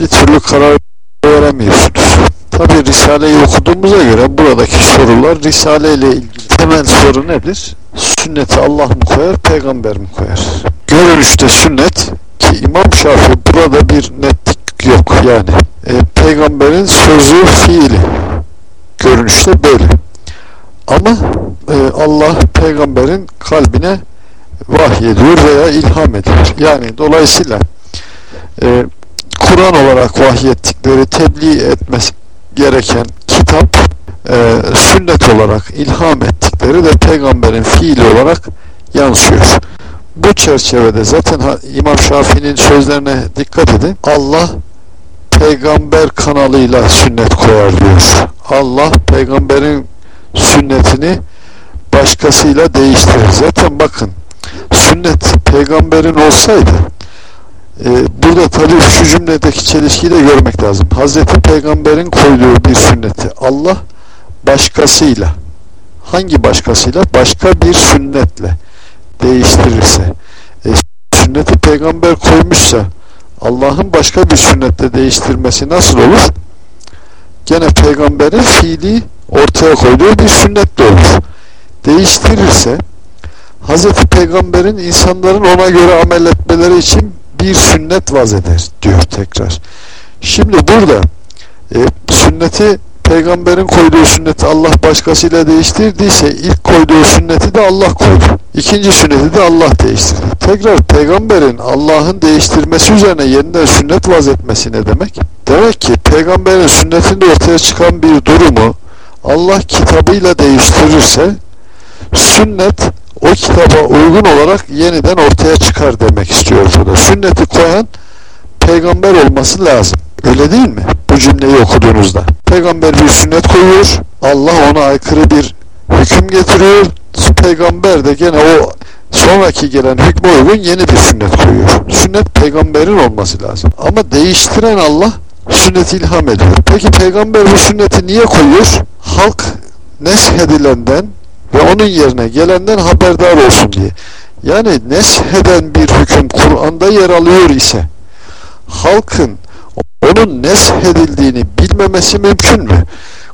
Bir türlü karar veremiyorsunuz. Tabi Risale'yi okuduğumuza göre buradaki sorular Risale ile ilgili temel soru nedir? Sünneti Allah mı koyar, peygamber mi koyar? Görünüşte sünnet ki İmam Şafii burada bir netlik yok yani. E, peygamberin sözü, fiili görünüşte böyle. Ama e, Allah peygamberin kalbine vahyediyor veya ilham ediyor. Yani dolayısıyla e, Kur'an olarak vahyettikleri tebliğ etmesi gereken kitap e, sünnet olarak ilham ettikleri de peygamberin fiili olarak yansıyor. Bu çerçevede zaten İmam Şafii'nin sözlerine dikkat edin. Allah peygamber kanalıyla sünnet koyar diyor. Allah peygamberin sünnetini başkasıyla değiştirir. Zaten bakın sünnet peygamberin olsaydı e, burada tabii şu cümledeki çelişkiyi de görmek lazım. Hazreti Peygamber'in koyduğu bir sünneti Allah başkasıyla hangi başkasıyla? Başka bir sünnetle değiştirirse e, sünneti peygamber koymuşsa Allah'ın başka bir sünnetle değiştirmesi nasıl olur? Gene peygamberin fiili ortaya koyduğu bir sünnetle olur. Değiştirirse Hz. Peygamber'in insanların ona göre amel etmeleri için bir sünnet vaz eder diyor tekrar. Şimdi burada e, sünneti peygamberin koyduğu sünneti Allah başkasıyla değiştirdiyse ilk koyduğu sünneti de Allah koydu. İkinci sünneti de Allah değiştirdi. Tekrar peygamberin Allah'ın değiştirmesi üzerine yeniden sünnet vaz etmesi ne demek? Demek ki peygamberin sünnetinde ortaya çıkan bir durumu Allah kitabıyla değiştirirse sünnet o kitaba uygun olarak yeniden ortaya çıkar demek istiyor burada. Sünneti koyan peygamber olması lazım. Öyle değil mi? Bu cümleyi okuduğunuzda. Peygamber bir sünnet koyuyor. Allah ona aykırı bir hüküm getiriyor. Peygamber de gene o sonraki gelen hükme uygun yeni bir sünnet koyuyor. Sünnet peygamberin olması lazım. Ama değiştiren Allah sünneti ilham ediyor. Peki peygamber bu sünneti niye koyuyor? Halk neshedilenden ve onun yerine gelenden haberdar olsun diye. Yani nesheden bir hüküm Kur'an'da yer alıyor ise halkın onun neshedildiğini bilmemesi mümkün mü?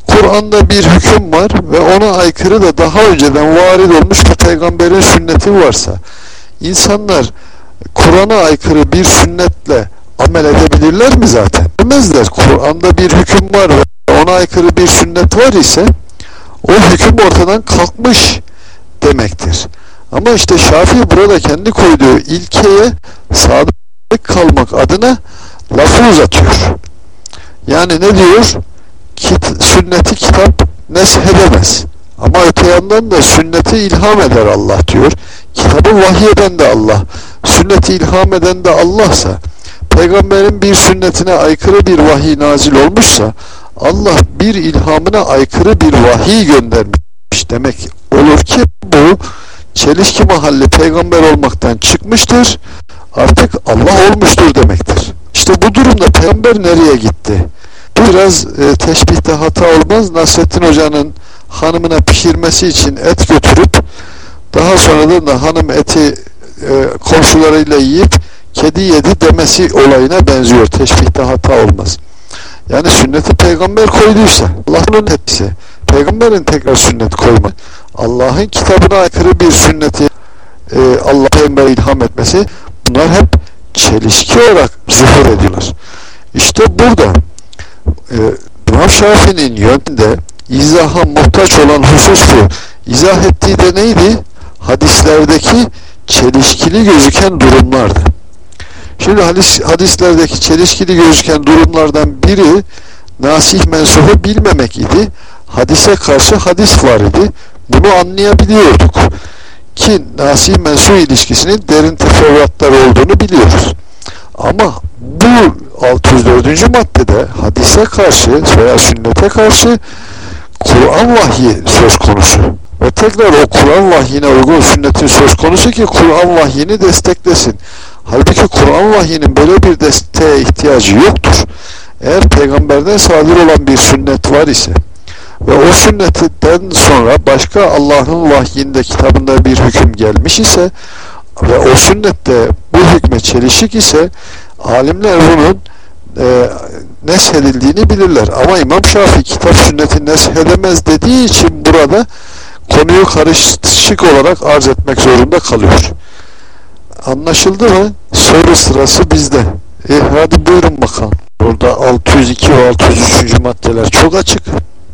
Kur'an'da bir hüküm var ve ona aykırı da daha önceden varid olmuş bir peygamberin sünneti varsa insanlar Kur'an'a aykırı bir sünnetle amel edebilirler mi zaten? Demezler. Kur'an'da bir hüküm var ve ona aykırı bir sünnet var ise o hüküm ortadan kalkmış demektir. Ama işte Şafii burada kendi koyduğu ilkeye sadık kalmak adına lafı uzatıyor. Yani ne diyor? Kit, sünneti kitap neshedemez. Ama öte yandan da sünneti ilham eder Allah diyor. Kitabı vahiy eden de Allah. Sünneti ilham eden de Allah'sa peygamberin bir sünnetine aykırı bir vahiy nazil olmuşsa Allah bir ilhamına aykırı bir vahiy göndermiş demek olur ki bu çelişki mahalli peygamber olmaktan çıkmıştır artık Allah olmuştur demektir. İşte bu durumda peygamber nereye gitti? Biraz e, teşbihte hata olmaz. Nasrettin Hoca'nın hanımına pişirmesi için et götürüp daha sonra da hanım eti e, komşularıyla yiyip kedi yedi demesi olayına benziyor. Teşbihte hata olmaz. Yani sünneti peygamber koyduysa Allah'ın etkisi peygamberin tekrar sünnet koyma Allah'ın kitabına aykırı bir sünneti e, Allah peygambere ilham etmesi bunlar hep çelişki olarak zuhur ediyorlar. İşte burada e, İmam Şafii'nin yönünde izaha muhtaç olan husus bu. İzah ettiği de neydi? Hadislerdeki çelişkili gözüken durumlardı. Şimdi hadis, hadislerdeki çelişkili gözüken durumlardan biri nasih mensubu bilmemek idi. Hadise karşı hadis var idi. Bunu anlayabiliyorduk. Ki nasih mensup ilişkisinin derin teferruatlar olduğunu biliyoruz. Ama bu 604. maddede hadise karşı veya sünnete karşı Kur'an vahyi söz konusu. Ve tekrar o Kur'an vahyine uygun sünnetin söz konusu ki Kur'an vahyini desteklesin. Halbuki Kur'an vahyinin böyle bir desteğe ihtiyacı yoktur. Eğer peygamberden sadir olan bir sünnet var ise ve o sünnetten sonra başka Allah'ın vahyinde kitabında bir hüküm gelmiş ise ve o sünnette bu hükme çelişik ise alimler bunun e, neshedildiğini bilirler. Ama İmam Şafii kitap sünneti neshedemez dediği için burada konuyu karışık olarak arz etmek zorunda kalıyor. Anlaşıldı mı? Soru sırası bizde. E, hadi buyurun bakalım. Burada 602 ve 603. maddeler çok açık.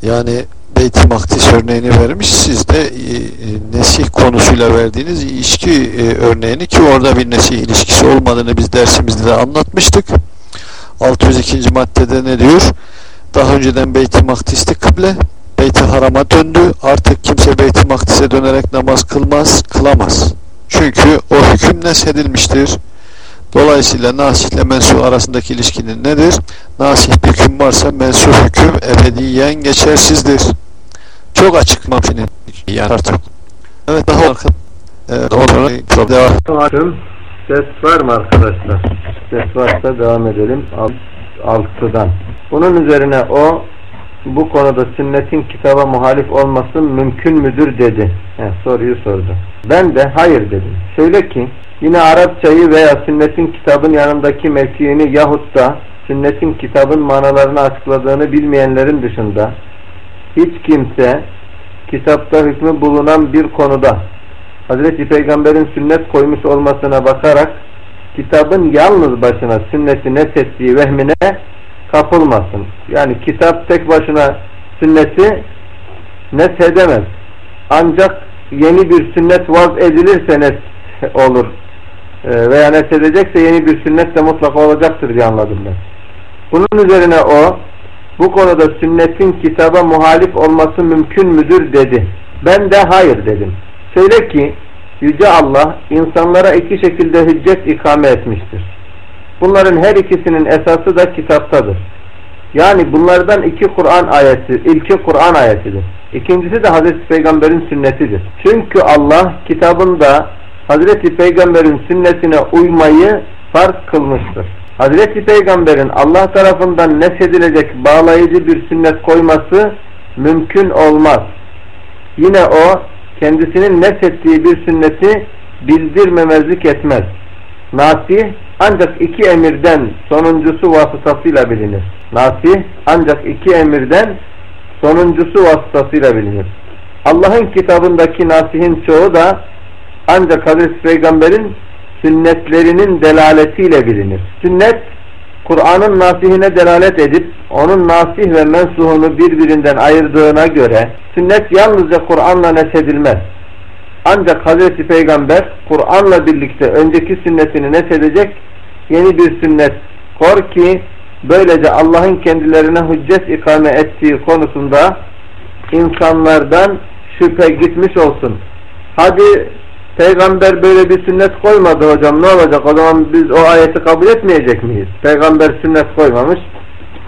Yani Beyt-i Maktis örneğini vermiş. Siz de e, e, nesih konusuyla verdiğiniz ilişki e, örneğini ki orada bir nesih ilişkisi olmadığını biz dersimizde de anlatmıştık. 602. maddede ne diyor? Daha önceden Beyt-i Maktis'ti kıble. Beyt-i Haram'a döndü. Artık kimse Beyt-i Maktis'e dönerek namaz kılmaz, kılamaz. Çünkü o hüküm neshedilmiştir. Dolayısıyla nasih ile mensuh arasındaki ilişkinin nedir? Nasih bir hüküm varsa mensuh hüküm ebediyen geçersizdir. Çok açık mafinin yani artık. Evet daha arka. Evet, oradan devam. Ses var mı arkadaşlar? Ses varsa devam edelim. Altıdan. Bunun üzerine o bu konuda sünnetin kitaba muhalif olması mümkün müdür dedi. He, soruyu sordu. Ben de hayır dedim. Şöyle ki yine Arapçayı veya sünnetin kitabın yanındaki mevkiini yahut da sünnetin kitabın manalarını açıkladığını bilmeyenlerin dışında hiç kimse kitapta hükmü bulunan bir konuda Hazreti Peygamber'in sünnet koymuş olmasına bakarak kitabın yalnız başına sünneti nesettiği vehmine kapılmasın. Yani kitap tek başına sünneti neshedemez. Ancak yeni bir sünnet vaz edilirse nes (laughs) olur. Ee, veya neshedecekse yeni bir sünnet de mutlaka olacaktır diye anladım ben. Bunun üzerine o bu konuda sünnetin kitaba muhalif olması mümkün müdür dedi. Ben de hayır dedim. Söyle ki Yüce Allah insanlara iki şekilde hüccet ikame etmiştir. Bunların her ikisinin esası da kitaptadır. Yani bunlardan iki Kur'an ayeti, ilki Kur'an ayetidir. İkincisi de Hazreti Peygamber'in sünnetidir. Çünkü Allah kitabında Hazreti Peygamber'in sünnetine uymayı farz kılmıştır. Hazreti Peygamber'in Allah tarafından neshedilecek bağlayıcı bir sünnet koyması mümkün olmaz. Yine o kendisinin neshettiği bir sünneti bildirmemezlik etmez. Nasih ancak iki emirden sonuncusu vasıtasıyla bilinir. Nasih ancak iki emirden sonuncusu vasıtasıyla bilinir. Allah'ın kitabındaki nasihin çoğu da ancak Hazreti Peygamber'in sünnetlerinin delaletiyle bilinir. Sünnet Kur'an'ın nasihine delalet edip onun nasih ve mensuhunu birbirinden ayırdığına göre sünnet yalnızca Kur'an'la nesedilmez. Ancak Hazreti Peygamber Kur'an'la birlikte önceki sünnetini nesedecek yeni bir sünnet kor ki böylece Allah'ın kendilerine hüccet ikame ettiği konusunda insanlardan şüphe gitmiş olsun. Hadi Peygamber böyle bir sünnet koymadı hocam ne olacak o zaman biz o ayeti kabul etmeyecek miyiz? Peygamber sünnet koymamış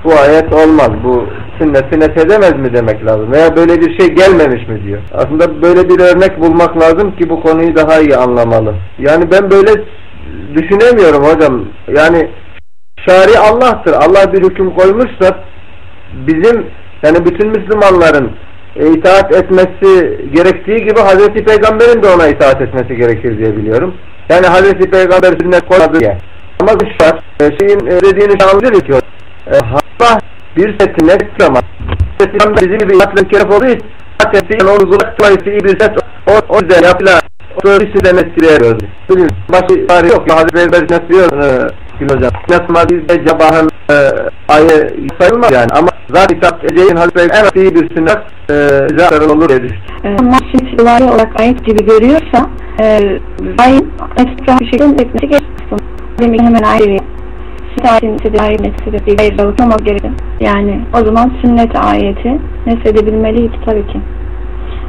bu ayet olmaz bu sünneti net edemez mi demek lazım veya böyle bir şey gelmemiş mi diyor. Aslında böyle bir örnek bulmak lazım ki bu konuyu daha iyi anlamalı. Yani ben böyle düşünemiyorum hocam. Yani şari Allah'tır. Allah bir hüküm koymuşsa bizim yani bütün Müslümanların itaat etmesi gerektiği gibi Hazreti Peygamber'in de ona itaat etmesi gerekir diye biliyorum. Yani Hazreti Peygamber sünnet koymadı diye. Ama şart şeyin dediğini anlayabilir ki Allah bir seti net ama Peygamber bizim gibi yapılan keref olduğu için zaten onu uzaklaştırmayısı iyi bir set o, o yüzden yapılan sözü de etkileyemiyoruz. Başı tarih yok. Hazreti Peygamber sünnet diyor Gül hocam. Sünnet madide cabahın e, ayı sayılmaz yani ama zaten kitap Ece'nin Hazreti Peygamber en iyi bir sünnet e, zaten olur diye düşünüyorum. Ama şimdi olarak ayet gibi görüyorsa e, ayın ekstra bir şekilde ekmesi gerekiyor. Demek hemen ayrı Ayrı nesli bir gayr dağıtmamak gerekir. Yani o zaman sünnet ayeti nesedebilmeliydi tabii ki.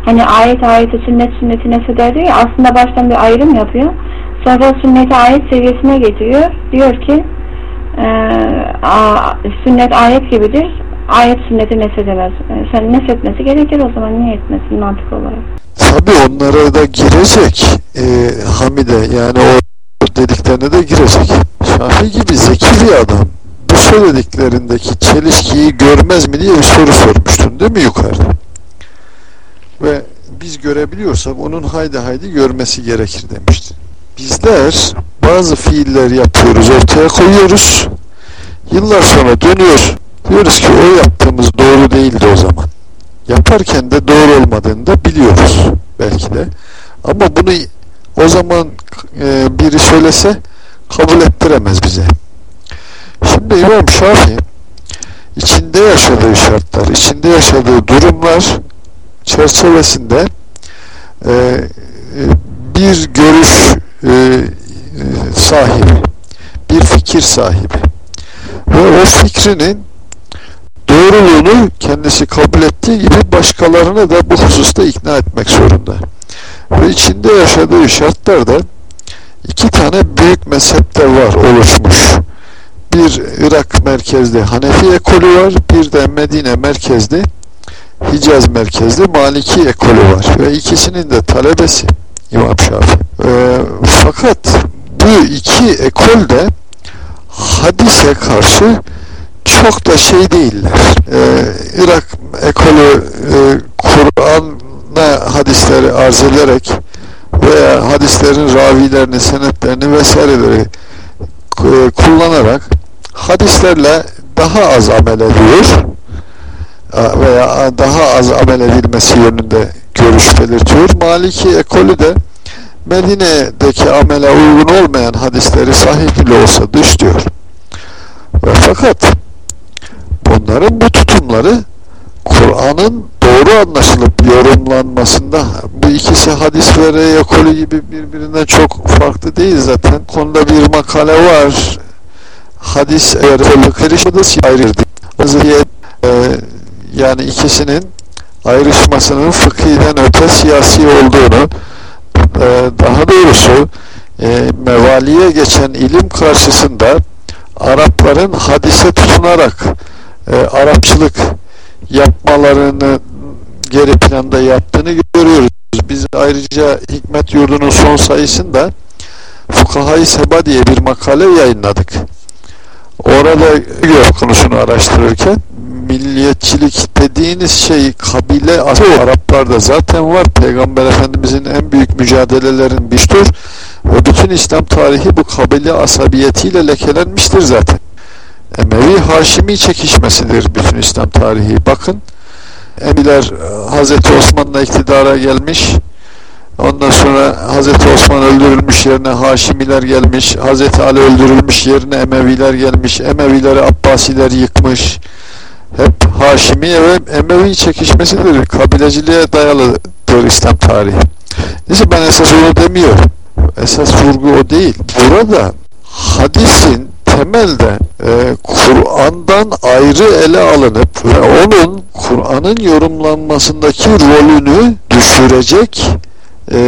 Hani ayet ayeti sünnet sünneti neseder diyor ya aslında baştan bir ayrım yapıyor. Sonra sünneti ayet seviyesine getiriyor. Diyor ki e, a, sünnet ayet gibidir. Ayet sünneti nesedemez. E, sen nesetmesi gerekir o zaman niye etmesin mantık olarak. Tabi onlara da girecek e, Hamide yani o dediklerine de girecek. Şafi gibi zeki bir adam bu söylediklerindeki çelişkiyi görmez mi diye bir soru sormuştun değil mi yukarıda? Ve biz görebiliyorsak onun haydi haydi görmesi gerekir demişti. Bizler bazı fiiller yapıyoruz, ortaya koyuyoruz. Yıllar sonra dönüyor. Diyoruz ki o yaptığımız doğru değildi o zaman. Yaparken de doğru olmadığını da biliyoruz belki de. Ama bunu o zaman e, biri söylese kabul ettiremez bize. Şimdi İmam Şafii içinde yaşadığı şartlar, içinde yaşadığı durumlar çerçevesinde e, bir görüş e, sahibi, bir fikir sahibi ve o fikrinin doğruluğunu kendisi kabul ettiği gibi başkalarını da bu hususta ikna etmek zorunda. Ve içinde yaşadığı şartlarda iki tane büyük mezhepler var oluşmuş. Bir Irak merkezli Hanefi ekolü var, bir de Medine merkezli Hicaz merkezli Maliki ekolü var. Ve ikisinin de talebesi İmam Şafii. E, fakat bu iki ekol de hadise karşı çok da şey değiller. Ee, Irak ekolü e, Kur'an'a hadisleri arz ederek veya hadislerin ravilerini, senetlerini vesaireleri e, kullanarak hadislerle daha az amel ediyor veya daha az amel edilmesi yönünde görüş belirtiyor. Maliki ekolü de Medine'deki amele uygun olmayan hadisleri sahih bile olsa dışlıyor. Ve fakat bunların bu tutumları Kur'an'ın doğru anlaşılıp yorumlanmasında bu ikisi hadis ve rey ekolü gibi birbirinden çok farklı değil zaten. Konuda bir makale var. Hadis eğer karışmadığı ayrıldı. E, yani ikisinin ayrışmasının fıkhiden öte siyasi olduğunu e, daha doğrusu e, mevaliye geçen ilim karşısında Arapların hadise tutunarak e, Arapçılık yapmalarını geri planda yaptığını görüyoruz. Biz ayrıca Hikmet Yurdu'nun son sayısında Fukahayı Seba diye bir makale yayınladık. Orada gör konusunu araştırırken milliyetçilik dediğiniz şey kabile Araplarda zaten var. Peygamber Efendimizin en büyük mücadelelerin birçtur ve bütün İslam tarihi bu kabile asabiyetiyle lekelenmiştir zaten. Emevi Haşimi çekişmesidir bütün İslam tarihi. Bakın Emiler Hazreti Osman'la iktidara gelmiş. Ondan sonra Hazreti Osman öldürülmüş yerine Haşimiler gelmiş. Hazreti Ali öldürülmüş yerine Emeviler gelmiş. Emevileri Abbasiler yıkmış hep Haşimi ve Emevi çekişmesidir. Kabileciliğe dayalıdır İslam tarihi. Neyse ben esas onu demiyorum. Esas vurgu o değil. Burada hadisin temelde e, Kur'an'dan ayrı ele alınıp ve onun Kur'an'ın yorumlanmasındaki rolünü düşürecek e, e,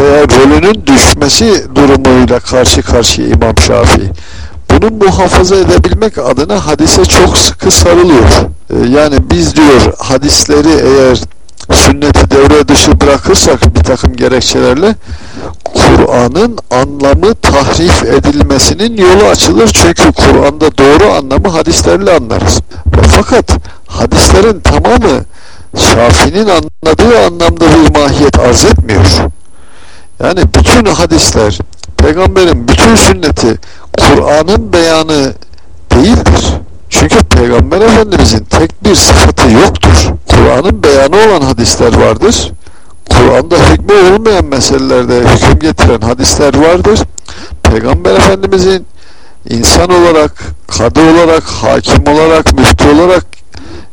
veya rolünün düşmesi durumuyla karşı karşıya İmam Şafii. Bunu muhafaza edebilmek adına hadise çok sıkı sarılıyor. E, yani biz diyor hadisleri eğer sünneti devre dışı bırakırsak bir takım gerekçelerle Kur'an'ın anlamı tahrif edilmesinin yolu açılır. Çünkü Kur'an'da doğru anlamı hadislerle anlarız. Fakat hadislerin tamamı Şafi'nin anladığı anlamda bir mahiyet arz etmiyor. Yani bütün hadisler, peygamberin bütün sünneti Kur'an'ın beyanı değildir. Çünkü Peygamber Efendimizin tek bir sıfatı yoktur. Kur'an'ın beyanı olan hadisler vardır. Kur'an'da hükmü olmayan meselelerde hüküm getiren hadisler vardır. Peygamber Efendimizin insan olarak, kadı olarak, hakim olarak, müftü olarak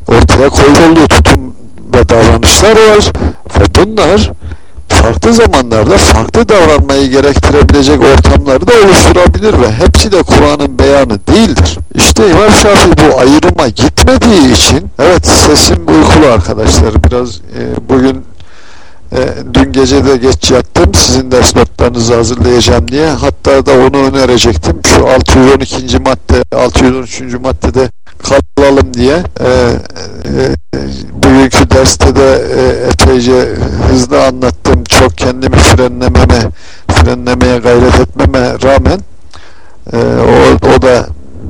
ortaya koyduğu tutum ve davranışlar var ve bunlar farklı zamanlarda farklı davranmayı gerektirebilecek ortamları da oluşturabilir ve hepsi de Kur'an'ın beyanı değildir. İşte İmam Şafii bu ayrıma gitmediği için evet sesim uykulu arkadaşlar biraz e, bugün e, dün gece de geç yattım sizin ders notlarınızı hazırlayacağım diye hatta da onu önerecektim şu 612. madde 613. maddede kalalım diye e, e, bugünkü derste de e, epeyce hızlı anlattım çok kendimi frenlememe frenlemeye gayret etmeme rağmen e, o, o da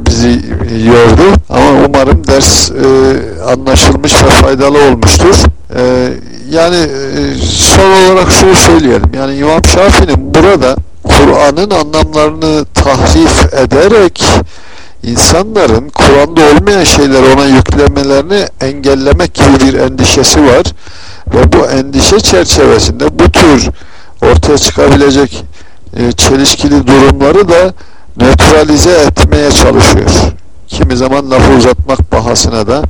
bizi yordu ama umarım ders e, anlaşılmış ve faydalı olmuştur. E, yani e, son olarak şunu söyleyelim. Yani İmam Şafii'nin burada Kur'an'ın anlamlarını tahrif ederek insanların Kur'an'da olmayan şeyler ona yüklemelerini engellemek gibi bir endişesi var. Ve bu endişe çerçevesinde bu tür ortaya çıkabilecek e, çelişkili durumları da nötralize etmeye çalışıyor. Kimi zaman lafı uzatmak bahasına da.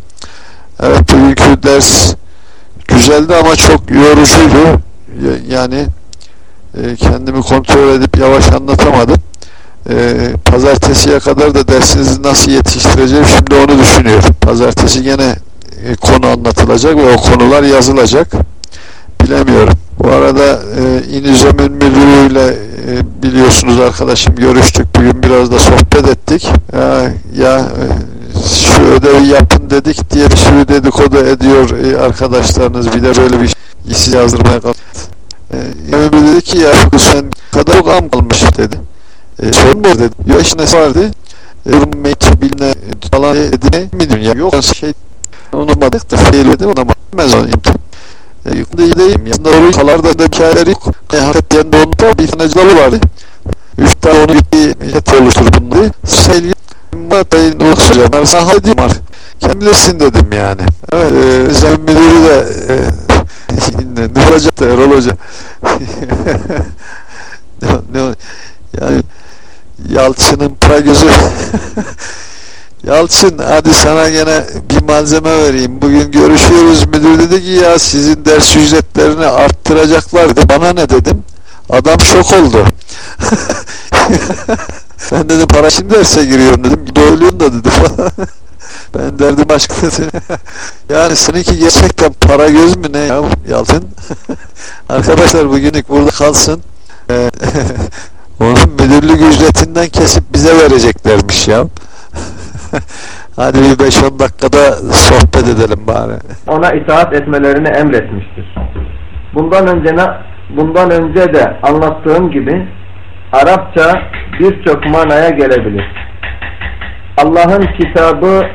Evet bugünkü ders güzeldi ama çok yorucuydu. Yani e, kendimi kontrol edip yavaş anlatamadım. E, pazartesiye kadar da dersinizi nasıl yetiştireceğim şimdi onu düşünüyorum. Pazartesi gene e, konu anlatılacak ve o konular yazılacak. Bilemiyorum. Bu arada e, İnizom'un müdürüyle e, biliyorsunuz arkadaşım görüştük. Bugün biraz da sohbet ettik. Ya, ya e, şu ödevi yapın dedik diye bir sürü dedikodu ediyor e, arkadaşlarınız. Bir de böyle bir işsiz yazdırmaya kalktı. E, dedi ki ya sen kadar çok am kalmış dedi. E, sorun mu dedi. Yok işte vardı. E, Mate biline falan edine mi diyorsun ya? Yok şey onu madık da fail ona bakmaz onu e, yıkındayım. Yanında doğru kalarda da hikayeleri yok. E, hakikaten de onda bir tane cıdalı vardı. Üç tane onu bir et oluştur bunları. Selvi Matay'ın oluşturacağım. Ben sana hadi var. Kendilirsin dedim yani. Evet. E, sen müdürü de e, (laughs) ne olacak da Erol Hoca. (laughs) ne, ne, yani Yalçın'ın para gözü (laughs) Yalçın hadi sana gene bir malzeme vereyim. Bugün görüşüyoruz. Müdür dedi ki ya sizin ders ücretlerini arttıracaklardı. Bana ne dedim? Adam şok oldu. (laughs) ben dedim para şimdi derse giriyorum dedim. Doğruluyorsun da dedi falan. (laughs) ben derdim aşkına seni. yani seninki gerçekten para göz mü ne ya Yalçın? Arkadaşlar bugünlük burada kalsın. Onun müdürlük ücretinden kesip bize vereceklermiş ya. (laughs) Hadi bir 5-10 dakikada sohbet edelim bari. Ona itaat etmelerini emretmiştir. Bundan önce bundan önce de anlattığım gibi Arapça birçok manaya gelebilir. Allah'ın kitabı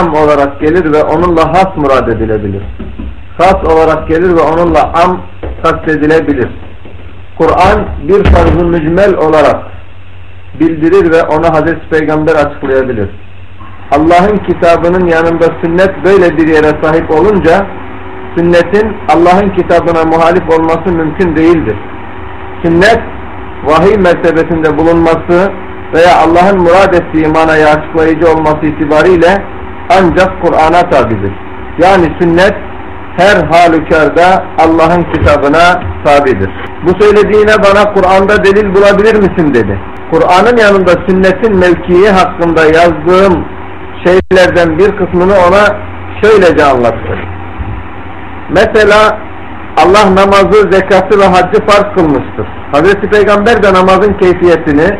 am olarak gelir ve onunla has murad edilebilir. Has olarak gelir ve onunla am kastedilebilir. Kur'an bir farzı mücmel olarak bildirir ve onu Hazreti Peygamber açıklayabilir. Allah'ın kitabının yanında sünnet böyle bir yere sahip olunca sünnetin Allah'ın kitabına muhalif olması mümkün değildir. Sünnet vahiy mertebesinde bulunması veya Allah'ın murad ettiği manayı açıklayıcı olması itibariyle ancak Kur'an'a tabidir. Yani sünnet her halükarda Allah'ın kitabına tabidir. Bu söylediğine bana Kur'an'da delil bulabilir misin dedi. Kur'an'ın yanında sünnetin mevkii hakkında yazdığım şeylerden bir kısmını ona şöylece anlattı. Mesela Allah namazı, zekatı ve haccı farz kılmıştır. Hazreti Peygamber de namazın keyfiyetini,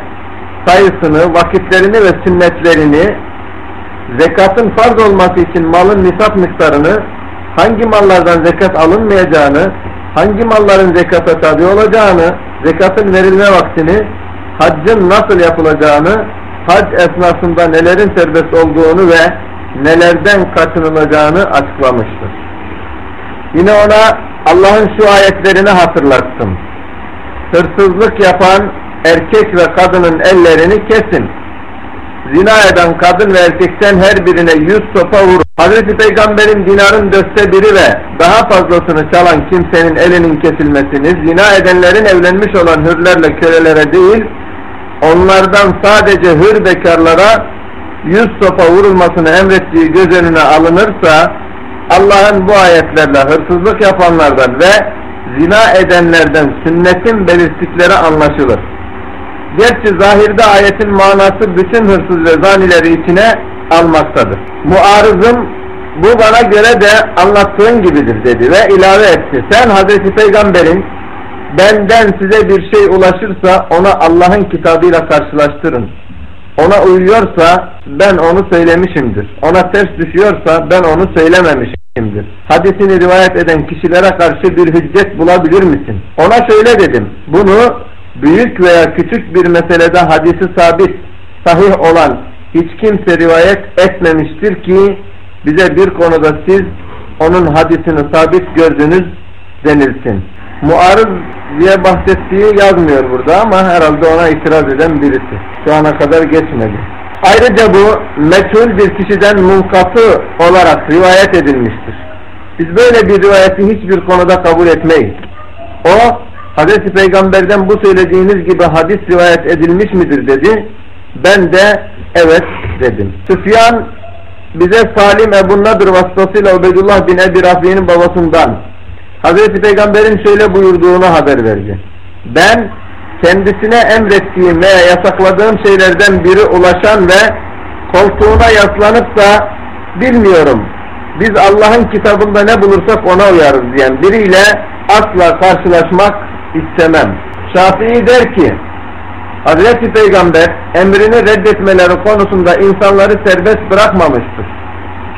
sayısını, vakitlerini ve sünnetlerini, zekatın farz olması için malın nisap miktarını, hangi mallardan zekat alınmayacağını, hangi malların zekata tabi olacağını, zekatın verilme vaktini, haccın nasıl yapılacağını, hac esnasında nelerin serbest olduğunu ve nelerden kaçınılacağını açıklamıştır. Yine ona Allah'ın şu ayetlerini hatırlattım. Hırsızlık yapan erkek ve kadının ellerini kesin. Zina eden kadın ve erkekten her birine yüz sopa vurun. Hazreti Peygamber'in dinarın dörtte biri ve daha fazlasını çalan kimsenin elinin kesilmesini, zina edenlerin evlenmiş olan hürlerle kölelere değil, onlardan sadece hür bekarlara yüz sopa vurulmasını emrettiği göz önüne alınırsa, Allah'ın bu ayetlerle hırsızlık yapanlardan ve zina edenlerden sünnetin belirttikleri anlaşılır. Gerçi zahirde ayetin manası bütün hırsız ve zanileri içine almaktadır. Muarızım bu bana göre de anlattığın gibidir dedi ve ilave etti. Sen Hazreti Peygamber'in benden size bir şey ulaşırsa ona Allah'ın kitabıyla karşılaştırın. Ona uyuyorsa ben onu söylemişimdir. Ona ters düşüyorsa ben onu söylememişimdir. Hadisini rivayet eden kişilere karşı bir hüccet bulabilir misin? Ona şöyle dedim. Bunu büyük veya küçük bir meselede hadisi sabit, sahih olan hiç kimse rivayet etmemiştir ki bize bir konuda siz onun hadisini sabit gördünüz denilsin. Muarız diye bahsettiği yazmıyor burada ama herhalde ona itiraz eden birisi. Şu ana kadar geçmedi. Ayrıca bu meçhul bir kişiden munkatı olarak rivayet edilmiştir. Biz böyle bir rivayeti hiçbir konuda kabul etmeyiz. O Hz. Peygamber'den bu söylediğiniz gibi hadis rivayet edilmiş midir dedi. Ben de evet dedim. Süfyan bize Salim Ebu Nadir vasıtasıyla Ubeydullah bin Ebi Rafi'nin babasından Hazreti Peygamber'in şöyle buyurduğunu haber verdi. Ben kendisine emrettiğim veya yasakladığım şeylerden biri ulaşan ve koltuğuna yaslanıp da bilmiyorum biz Allah'ın kitabında ne bulursak ona uyarız diyen biriyle asla karşılaşmak istemem. Şafii der ki Hazreti Peygamber emrini reddetmeleri konusunda insanları serbest bırakmamıştır.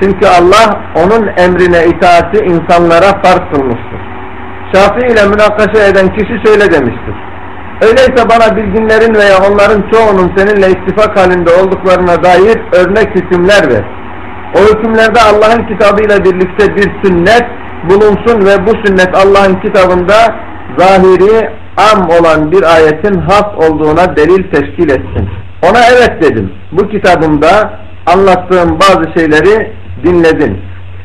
Çünkü Allah onun emrine itaati insanlara farz kılmıştır. Şafii ile münakaşa eden kişi şöyle demiştir. Öyleyse bana bilginlerin veya onların çoğunun seninle ittifak halinde olduklarına dair örnek hükümler ver. O hükümlerde Allah'ın kitabıyla birlikte bir sünnet bulunsun ve bu sünnet Allah'ın kitabında zahiri am olan bir ayetin has olduğuna delil teşkil etsin. Ona evet dedim. Bu kitabımda anlattığım bazı şeyleri dinledin.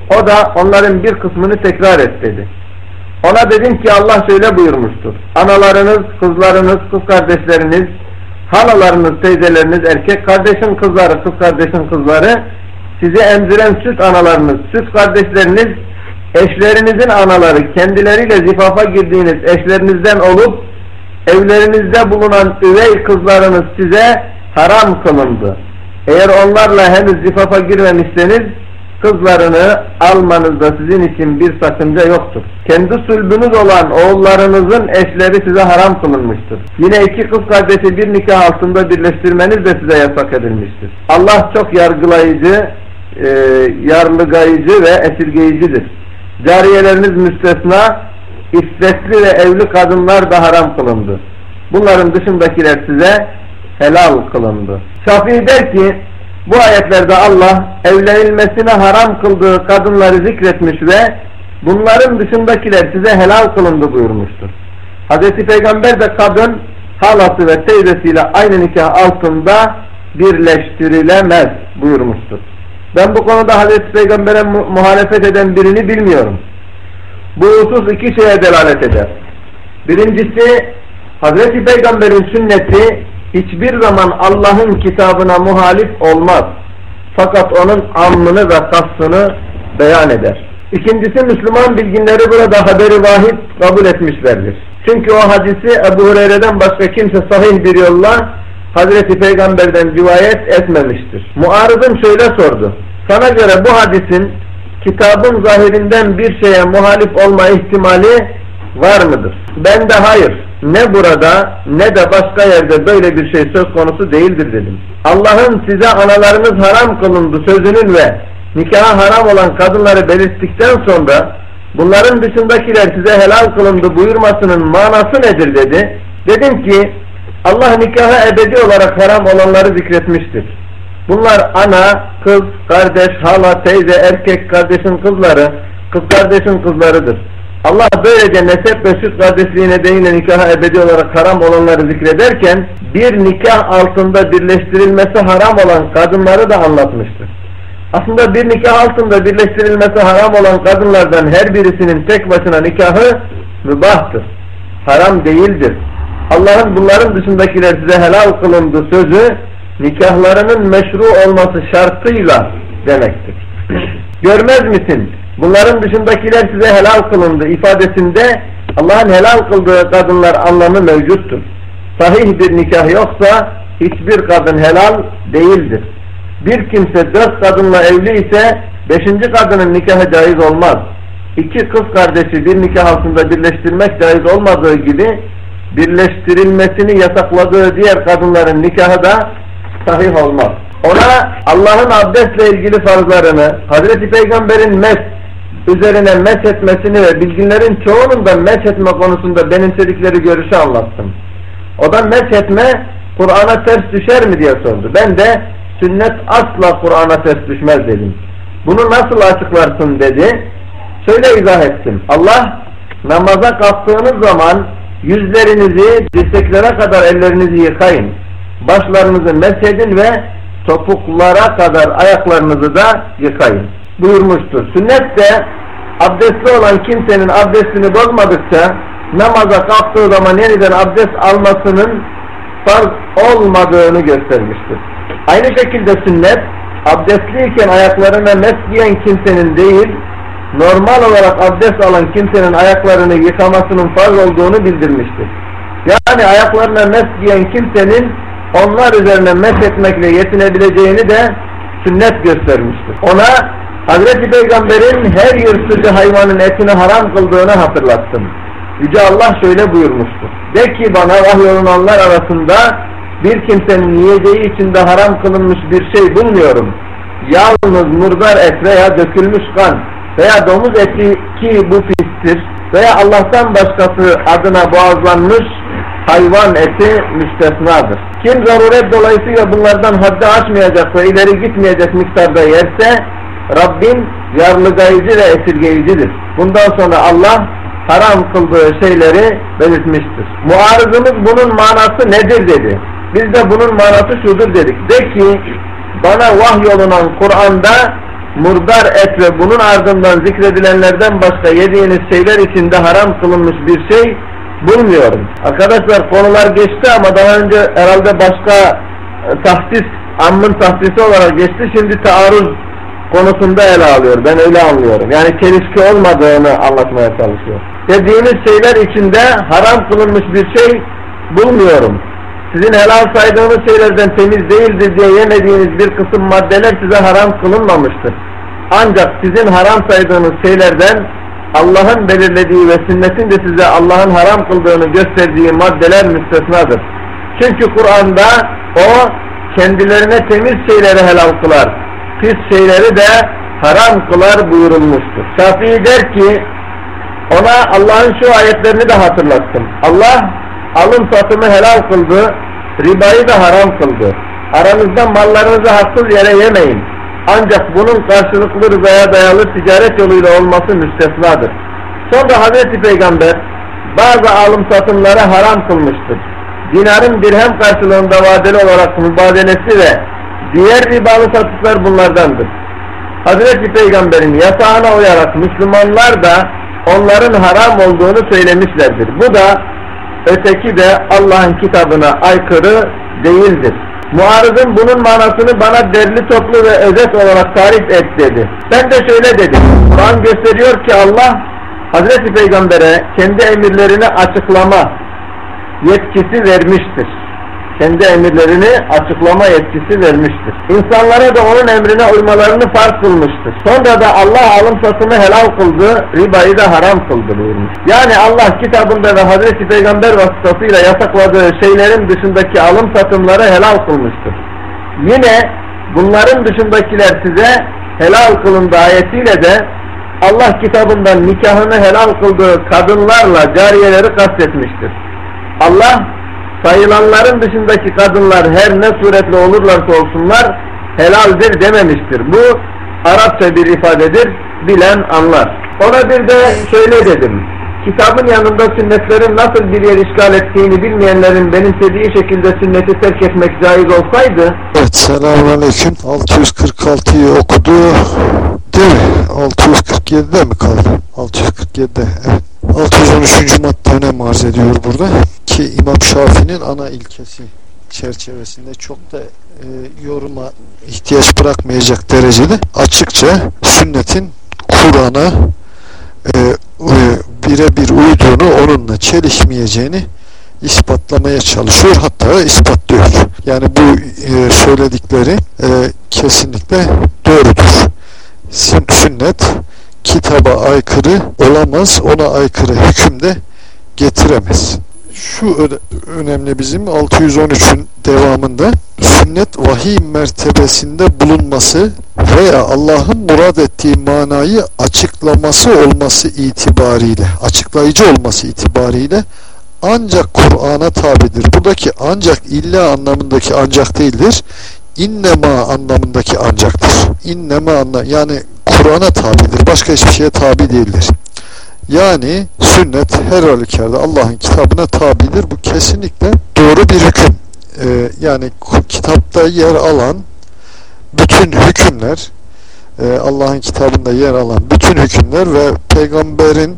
O da onların bir kısmını tekrar et dedi. Ona dedim ki Allah şöyle buyurmuştur. Analarınız, kızlarınız, kız kardeşleriniz, halalarınız, teyzeleriniz, erkek kardeşin kızları, kız kardeşin kızları, sizi emziren süt analarınız, süt kardeşleriniz, eşlerinizin anaları, kendileriyle zifafa girdiğiniz eşlerinizden olup, evlerinizde bulunan üvey kızlarınız size haram kılındı. Eğer onlarla henüz zifafa girmemişseniz, kızlarını almanızda sizin için bir sakınca yoktur. Kendi sülbünüz olan oğullarınızın eşleri size haram kılınmıştır. Yine iki kız kardeşi bir nikah altında birleştirmeniz de size yasak edilmiştir. Allah çok yargılayıcı, e, yarlıgayıcı ve esirgeyicidir. Cariyeleriniz müstesna, iffetli ve evli kadınlar da haram kılındı. Bunların dışındakiler size helal kılındı. Şafii der ki, bu ayetlerde Allah evlenilmesine haram kıldığı kadınları zikretmiş ve bunların dışındakiler size helal kılındı buyurmuştur. Hz. Peygamber de kadın halası ve teyzesiyle aynı nikah altında birleştirilemez buyurmuştur. Ben bu konuda Hz. Peygamber'e muhalefet eden birini bilmiyorum. Bu husus iki şeye delalet eder. Birincisi Hz. Peygamber'in sünneti hiçbir zaman Allah'ın kitabına muhalif olmaz. Fakat onun amını ve kastını beyan eder. İkincisi Müslüman bilginleri burada haberi vahid kabul etmişlerdir. Çünkü o hadisi Ebu Hureyre'den başka kimse sahih bir yolla Hazreti Peygamber'den rivayet etmemiştir. Muarızım şöyle sordu. Sana göre bu hadisin kitabın zahirinden bir şeye muhalif olma ihtimali var mıdır? Ben de hayır. Ne burada ne de başka yerde böyle bir şey söz konusu değildir dedim. Allah'ın size analarınız haram kılındı sözünün ve nikaha haram olan kadınları belirttikten sonra bunların dışındakiler size helal kılındı buyurmasının manası nedir dedi. Dedim ki Allah nikahı ebedi olarak haram olanları zikretmiştir. Bunlar ana, kız, kardeş, hala, teyze, erkek kardeşin kızları, kız kardeşin kızlarıdır. Allah böylece nesep ve süt kardeşliği nedeniyle nikahı ebedi olarak haram olanları zikrederken bir nikah altında birleştirilmesi haram olan kadınları da anlatmıştır. Aslında bir nikah altında birleştirilmesi haram olan kadınlardan her birisinin tek başına nikahı mübahtır. Haram değildir. Allah'ın bunların dışındakiler size helal kılındı sözü nikahlarının meşru olması şartıyla demektir. (clears throat) Görmez misin? Bunların dışındakiler size helal kılındı ifadesinde Allah'ın helal kıldığı kadınlar anlamı mevcuttur. Sahih bir nikah yoksa hiçbir kadın helal değildir. Bir kimse dört kadınla evli ise beşinci kadının nikahı caiz olmaz. İki kız kardeşi bir nikah altında birleştirmek caiz olmadığı gibi birleştirilmesini yasakladığı diğer kadınların nikahı da sahih olmaz. Ona Allah'ın abdestle ilgili farzlarını, Hazreti Peygamber'in mes üzerine mes etmesini ve bilginlerin çoğunun da mes etme konusunda benimsedikleri görüşü anlattım. O da mes etme Kur'an'a ters düşer mi diye sordu. Ben de sünnet asla Kur'an'a ters düşmez dedim. Bunu nasıl açıklarsın dedi. Şöyle izah ettim. Allah namaza kalktığınız zaman yüzlerinizi dirseklere kadar ellerinizi yıkayın. Başlarınızı mesedin ve topuklara kadar ayaklarınızı da yıkayın. Buyurmuştur. Sünnet de abdestli olan kimsenin abdestini bozmadıkça namaza kalktığı zaman yeniden abdest almasının farz olmadığını göstermiştir. Aynı şekilde sünnet abdestliyken ayaklarına mes giyen kimsenin değil normal olarak abdest alan kimsenin ayaklarını yıkamasının farz olduğunu bildirmiştir. Yani ayaklarına mes giyen kimsenin onlar üzerine mes etmekle yetinebileceğini de sünnet göstermiştir. Ona Hazreti Peygamber'in her yırtıcı hayvanın etini haram kıldığını hatırlattım. Yüce Allah şöyle buyurmuştur. De ki bana vahyolunanlar arasında bir kimsenin yiyeceği içinde haram kılınmış bir şey bulmuyorum. Yalnız murdar et veya dökülmüş kan veya domuz eti ki bu pistir veya Allah'tan başkası adına boğazlanmış hayvan eti müstesnadır. Kim zaruret dolayısıyla bunlardan haddi aşmayacak ileri gitmeyecek miktarda yerse Rabbim yarlıgayıcı ve esirgeyicidir. Bundan sonra Allah haram kıldığı şeyleri belirtmiştir. Muarızımız bunun manası nedir dedi. Biz de bunun manası şudur dedik. De ki bana vahyolunan Kur'an'da murdar et ve bunun ardından zikredilenlerden başka yediğiniz şeyler içinde haram kılınmış bir şey bulmuyorum. Arkadaşlar konular geçti ama daha önce herhalde başka e, tahsis, ammın tahsisi olarak geçti. Şimdi taarruz konusunda ele alıyor. Ben öyle anlıyorum. Yani çelişki olmadığını anlatmaya çalışıyor. Dediğiniz şeyler içinde haram kılınmış bir şey bulmuyorum. Sizin helal saydığınız şeylerden temiz değildir diye yemediğiniz bir kısım maddeler size haram kılınmamıştır. Ancak sizin haram saydığınız şeylerden Allah'ın belirlediği ve sünnetin de size Allah'ın haram kıldığını gösterdiği maddeler müstesnadır. Çünkü Kur'an'da o kendilerine temiz şeyleri helal kılar. Pis şeyleri de haram kılar buyurulmuştur. Şafii der ki ona Allah'ın şu ayetlerini de hatırlattım. Allah alım satımı helal kıldı, ribayı da haram kıldı. Aranızda mallarınızı haksız yere yemeyin. Ancak bunun karşılıklı rızaya dayalı ticaret yoluyla olması müstesnadır. Sonra Hazreti Peygamber bazı alım satımları haram kılmıştır. Dinarın dirhem karşılığında vadeli olarak mübadelesi ve diğer ribalı satışlar bunlardandır. Hazreti Peygamber'in yasağına uyarak Müslümanlar da onların haram olduğunu söylemişlerdir. Bu da öteki de Allah'ın kitabına aykırı değildir. Muarızın bunun manasını bana derli toplu ve özet olarak tarif et dedi. Ben de şöyle dedim. Kur'an gösteriyor ki Allah Hazreti Peygamber'e kendi emirlerini açıklama yetkisi vermiştir. Kendi emirlerini açıklama yetkisi vermiştir. İnsanlara da onun emrine uymalarını farz kılmıştır. Sonra da Allah alım satımı helal kıldı, ribayı da haram kıldı buyurmuş. Yani Allah kitabında ve Hazreti Peygamber vasıtasıyla yasakladığı şeylerin dışındaki alım satımları helal kılmıştır. Yine bunların dışındakiler size helal kılındı ayetiyle de Allah kitabından nikahını helal kıldığı kadınlarla cariyeleri kastetmiştir. Allah sayılanların dışındaki kadınlar her ne suretle olurlarsa olsunlar helaldir dememiştir. Bu Arapça bir ifadedir. Bilen anlar. Ona bir de şöyle dedim. Kitabın yanında sünnetlerin nasıl bir yer işgal ettiğini bilmeyenlerin benimsediği şekilde sünneti terk etmek caiz olsaydı Evet selamun aleyküm 646'yı okudu değil mi? 647'de mi kaldı? 647'de evet. 613. madde önem arz ediyor burada ki İmam Şafii'nin ana ilkesi çerçevesinde çok da e, yoruma ihtiyaç bırakmayacak derecede açıkça sünnetin Kur'an'a e, e, birebir uyduğunu onunla çelişmeyeceğini ispatlamaya çalışıyor hatta ispatlıyor. Yani bu e, söyledikleri e, kesinlikle doğrudur. Sünnet kitaba aykırı olamaz, ona aykırı hüküm de getiremez. Şu önemli bizim 613'ün devamında sünnet vahiy mertebesinde bulunması veya Allah'ın murad ettiği manayı açıklaması olması itibariyle, açıklayıcı olması itibariyle ancak Kur'an'a tabidir. Buradaki ancak illa anlamındaki ancak değildir. İnnema anlamındaki ancaktır. İnnema anla yani Kur'an'a tabidir. Başka hiçbir şeye tabi değildir. Yani sünnet her halükarda Allah'ın kitabına tabidir. Bu kesinlikle doğru bir hüküm. Ee, yani kitapta yer alan bütün hükümler e, Allah'ın kitabında yer alan bütün hükümler ve peygamberin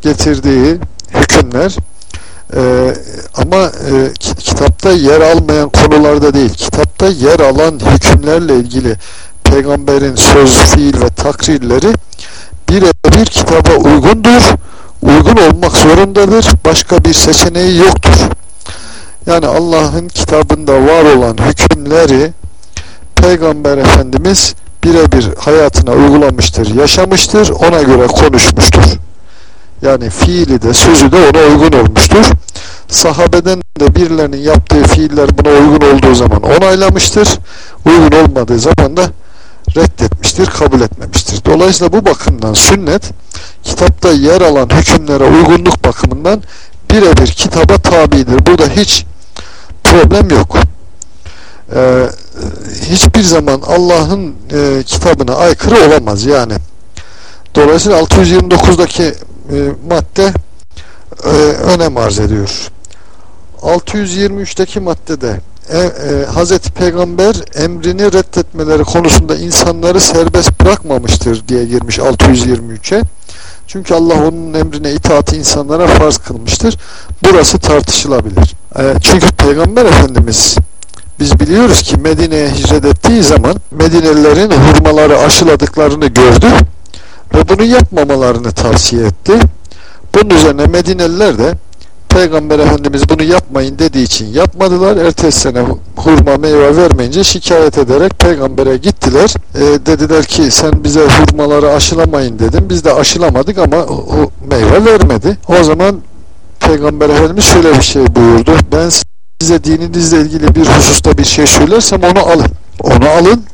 getirdiği hükümler ee, ama e, kitapta yer almayan konularda değil, kitapta yer alan hükümlerle ilgili peygamberin söz, fiil ve takrirleri birebir kitaba uygundur, uygun olmak zorundadır, başka bir seçeneği yoktur. Yani Allah'ın kitabında var olan hükümleri Peygamber Efendimiz birebir hayatına uygulamıştır, yaşamıştır, ona göre konuşmuştur. Yani fiili de sözü de ona uygun olmuştur. Sahabeden de birilerinin yaptığı fiiller buna uygun olduğu zaman onaylamıştır. Uygun olmadığı zaman da reddetmiştir, kabul etmemiştir. Dolayısıyla bu bakımdan sünnet kitapta yer alan hükümlere uygunluk bakımından birebir kitaba tabidir. Burada hiç problem yok. Ee, hiçbir zaman Allah'ın e, kitabına aykırı olamaz yani. Dolayısıyla 629'daki e, madde e, önem arz ediyor. 623'teki maddede e, e, Hazreti Peygamber emrini reddetmeleri konusunda insanları serbest bırakmamıştır diye girmiş 623'e. Çünkü Allah onun emrine itaati insanlara farz kılmıştır. Burası tartışılabilir. E, çünkü Peygamber Efendimiz biz biliyoruz ki Medine'ye hicret ettiği zaman Medinelilerin hurmaları aşıladıklarını gördü ve bunu yapmamalarını tavsiye etti. Bunun üzerine Medineliler de Peygamber Efendimiz bunu yapmayın dediği için yapmadılar. Ertesi sene hurma meyve vermeyince şikayet ederek peygambere gittiler. E, dediler ki sen bize hurmaları aşılamayın dedim. Biz de aşılamadık ama o meyve vermedi. O zaman Peygamber Efendimiz şöyle bir şey buyurdu. Ben size dininizle ilgili bir hususta bir şey söylersem onu alın. Onu alın.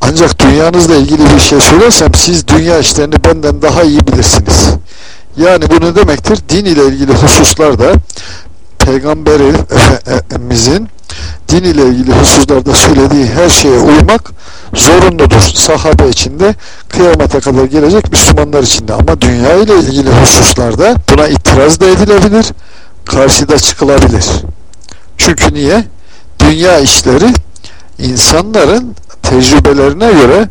Ancak dünyanızla ilgili bir şey söylersem siz dünya işlerini benden daha iyi bilirsiniz. Yani bu ne demektir? Din ile ilgili hususlarda Peygamberimizin din ile ilgili hususlarda söylediği her şeye uymak zorunludur. Sahabe içinde kıyamete kadar gelecek Müslümanlar içinde. Ama dünya ile ilgili hususlarda buna itiraz da edilebilir. Karşıda çıkılabilir. Çünkü niye? Dünya işleri insanların tecrübelerine göre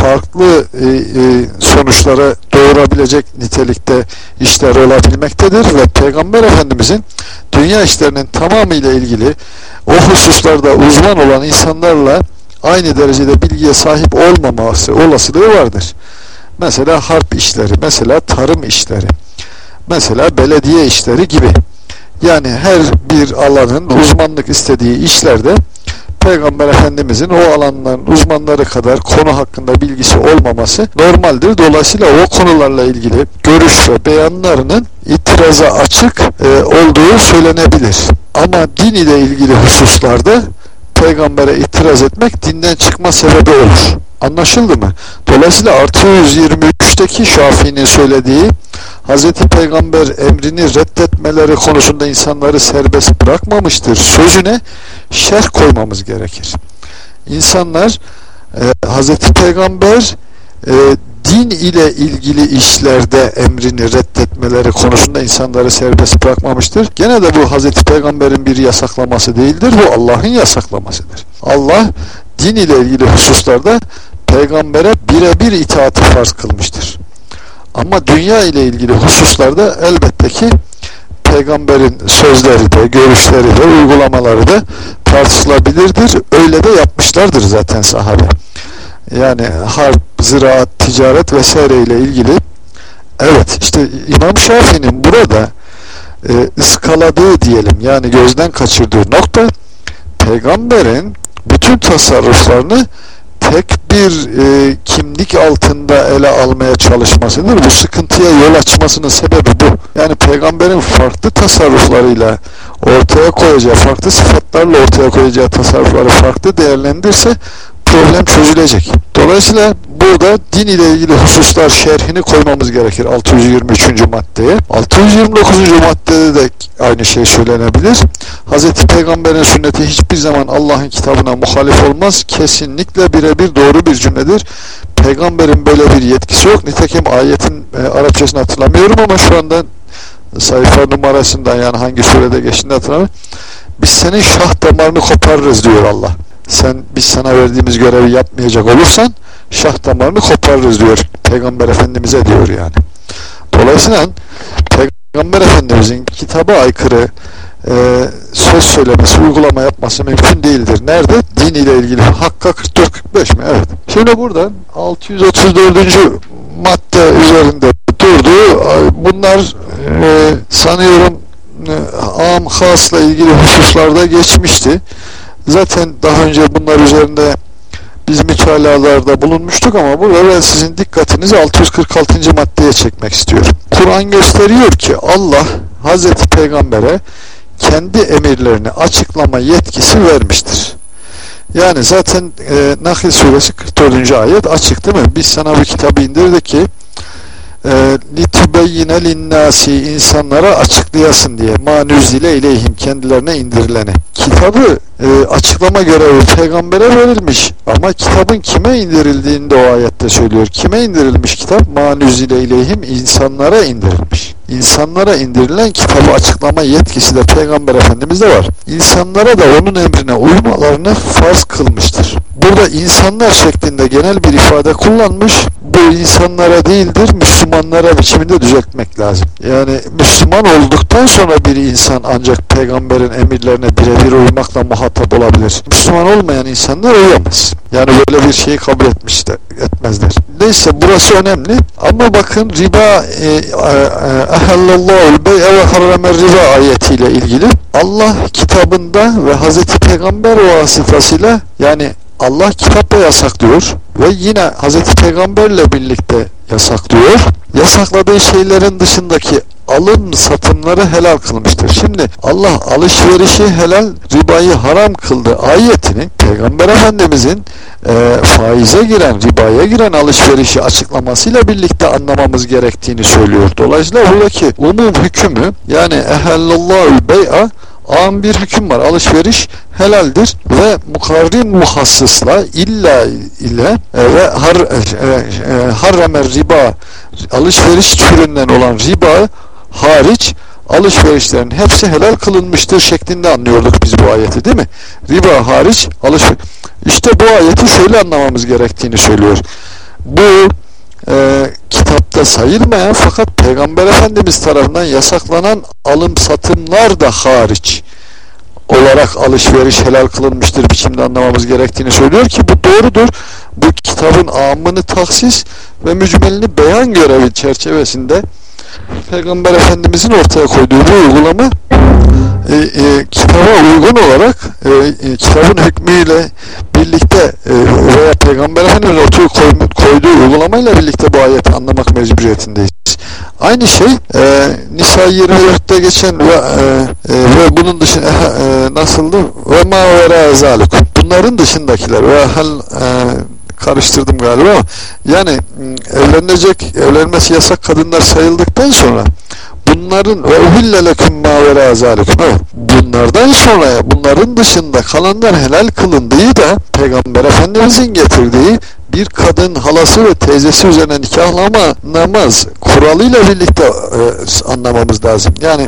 farklı e, e, sonuçlara doğurabilecek nitelikte işler olabilmektedir ve Peygamber Efendimizin dünya işlerinin tamamıyla ilgili o hususlarda uzman olan insanlarla aynı derecede bilgiye sahip olmaması olasılığı vardır. Mesela harp işleri, mesela tarım işleri, mesela belediye işleri gibi. Yani her bir alanın uzmanlık istediği işlerde Peygamber Efendimizin o alanların uzmanları kadar konu hakkında bilgisi olmaması normaldir. Dolayısıyla o konularla ilgili görüş ve beyanlarının itiraza açık e, olduğu söylenebilir. Ama din ile ilgili hususlarda peygambere itiraz etmek dinden çıkma sebebi olur. Anlaşıldı mı? Dolayısıyla artı 123'teki Şafii'nin söylediği Hz. Peygamber emrini reddetmeleri konusunda insanları serbest bırakmamıştır sözüne şerh koymamız gerekir. İnsanlar e, Hz. Peygamber e, din ile ilgili işlerde emrini reddetmeleri konusunda insanları serbest bırakmamıştır. Gene de bu Hz. Peygamber'in bir yasaklaması değildir. Bu Allah'ın yasaklamasıdır. Allah din ile ilgili hususlarda peygambere birebir itaati farz kılmıştır. Ama dünya ile ilgili hususlarda elbette ki peygamberin sözleri de, görüşleri de, uygulamaları da tartışılabilirdir. Öyle de yapmışlardır zaten sahabe. Yani harp, ziraat, ticaret vesaire ile ilgili evet işte İmam Şafii'nin burada e, ıskaladığı diyelim yani gözden kaçırdığı nokta peygamberin bütün tasarruflarını tek bir e, kimlik altında ele almaya çalışmasıdır. Bu sıkıntıya yol açmasının sebebi bu. Yani peygamberin farklı tasarruflarıyla ortaya koyacağı, farklı sıfatlarla ortaya koyacağı tasarrufları farklı değerlendirse problem çözülecek. Dolayısıyla burada din ile ilgili hususlar şerhini koymamız gerekir 623. maddeye. 629. maddede de aynı şey söylenebilir. Hz. Peygamber'in sünneti hiçbir zaman Allah'ın kitabına muhalif olmaz. Kesinlikle birebir doğru bir cümledir. Peygamberin böyle bir yetkisi yok. Nitekim ayetin e, Arapçasını hatırlamıyorum ama şu anda sayfa numarasından yani hangi surede geçtiğini hatırlamıyorum. Biz senin şah damarını koparırız diyor Allah sen biz sana verdiğimiz görevi yapmayacak olursan şah damarını koparırız diyor Peygamber Efendimiz'e diyor yani. Dolayısıyla Peygamber Efendimiz'in kitaba aykırı e, söz söylemesi, uygulama yapması mümkün değildir. Nerede? Din ile ilgili. Hakka 44-45 mi? Evet. Şimdi buradan 634. madde üzerinde durdu. Bunlar e, sanıyorum e, am hasla ilgili hususlarda geçmişti. Zaten daha önce bunlar üzerinde biz mütalalarda bulunmuştuk ama burada ben sizin dikkatinizi 646. maddeye çekmek istiyorum. Kur'an gösteriyor ki Allah Hazreti Peygamber'e kendi emirlerini açıklama yetkisi vermiştir. Yani zaten e, Nahl suresi 44. ayet açık değil mi? Biz sana bu kitabı indirdik ki litübeyyine linnâsi insanlara açıklayasın diye manüzile ileyhim kendilerine indirileni. Kitabı e, açıklama görevi peygambere verilmiş ama kitabın kime indirildiğini de o ayette söylüyor. Kime indirilmiş kitap? Manüzile ileyhim insanlara indirilmiş. İnsanlara indirilen kitabı açıklama yetkisi de Peygamber Efendimiz'de var. İnsanlara da onun emrine uymalarını farz kılmıştır. Burada insanlar şeklinde genel bir ifade kullanmış. Bu insanlara değildir, Müslümanlara biçiminde düzeltmek lazım. Yani Müslüman olduktan sonra bir insan ancak peygamberin emirlerine birebir uymakla muhatap olabilir. Müslüman olmayan insanlar uyamaz. Yani böyle bir şeyi kabul etmiş de, etmezler. Neyse burası önemli. Ama bakın riba ehallallahu bey'e ve harramer riba ayetiyle ilgili Allah kitabında ve Hazreti Peygamber vasıtasıyla yani Allah kitapta yasaklıyor ve yine Hazreti Peygamberle birlikte yasaklıyor. Yasakladığı şeylerin dışındaki alım satımları helal kılmıştır. Şimdi Allah alışverişi helal, ribayı haram kıldı ayetini Peygamber Efendimizin e, faize giren, ribaya giren alışverişi açıklamasıyla birlikte anlamamız gerektiğini söylüyor. Dolayısıyla buradaki umum hükmü yani ehallallahu bey'a am bir hüküm var. Alışveriş helaldir ve mukarrin muhassısla illa ile e, ve har, e, e, harremer riba alışveriş türünden olan riba hariç alışverişlerin hepsi helal kılınmıştır şeklinde anlıyorduk biz bu ayeti değil mi? Riba hariç alışveriş İşte bu ayeti şöyle anlamamız gerektiğini söylüyor. Bu e, kitapta sayılmayan fakat Peygamber Efendimiz tarafından yasaklanan alım satımlar da hariç olarak alışveriş helal kılınmıştır biçimde anlamamız gerektiğini söylüyor ki bu doğrudur. Bu kitabın amını taksis ve mücmelini beyan görevi çerçevesinde Peygamber Efendimizin ortaya koyduğu bu uygulama e, e, kitaba uygun olarak e, e, kitabın hükmüyle birlikte e, veya Peygamber Efendimiz'in ortaya koy, koyduğu uygulamayla birlikte bu ayeti anlamak mecburiyetindeyiz. Aynı şey e, Nisa 24'te geçen ve, e, e, ve bunun dışında e, e, nasıldı? Ve ma vera. Bunların dışındakiler ve hal e, karıştırdım galiba ama yani evlenecek, evlenmesi yasak kadınlar sayıldıktan sonra bunların ve uhille leküm ma vera zalikum bunlardan sonra bunların dışında kalanlar helal kılındığı da Peygamber Efendimizin getirdiği bir kadın halası ve teyzesi üzerine nikahlama namaz kuralıyla birlikte e, anlamamız lazım. Yani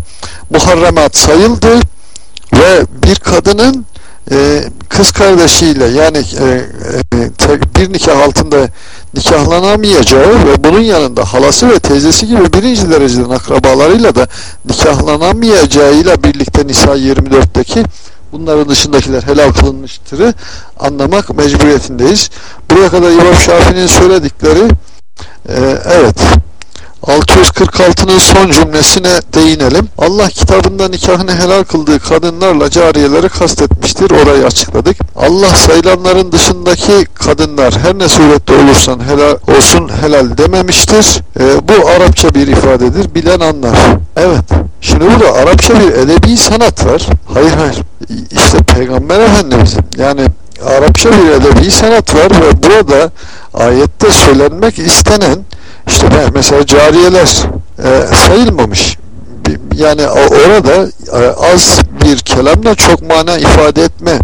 muharremat sayıldı ve bir kadının e, kız kardeşiyle yani e, e, bir nikah altında nikahlanamayacağı ve bunun yanında halası ve teyzesi gibi birinci dereceden akrabalarıyla da nikahlanamayacağıyla birlikte Nisa 24'teki bunların dışındakiler helal kılınmıştırı anlamak mecburiyetindeyiz. Buraya kadar İmam Şafii'nin söyledikleri e, evet 646'nın son cümlesine değinelim. Allah kitabında nikahını helal kıldığı kadınlarla cariyeleri kastetmiştir. Orayı açıkladık. Allah sayılanların dışındaki kadınlar her ne surette olursan helal olsun helal dememiştir. E, bu Arapça bir ifadedir. Bilen anlar. Evet. Şimdi burada Arapça bir edebi sanat var. Hayır hayır. İşte Peygamber Efendimizin yani Arapça bir edebi sanat var ve burada ayette söylenmek istenen işte mesela cariyeler e, sayılmamış. Yani orada e, az bir kelamla çok mana ifade etme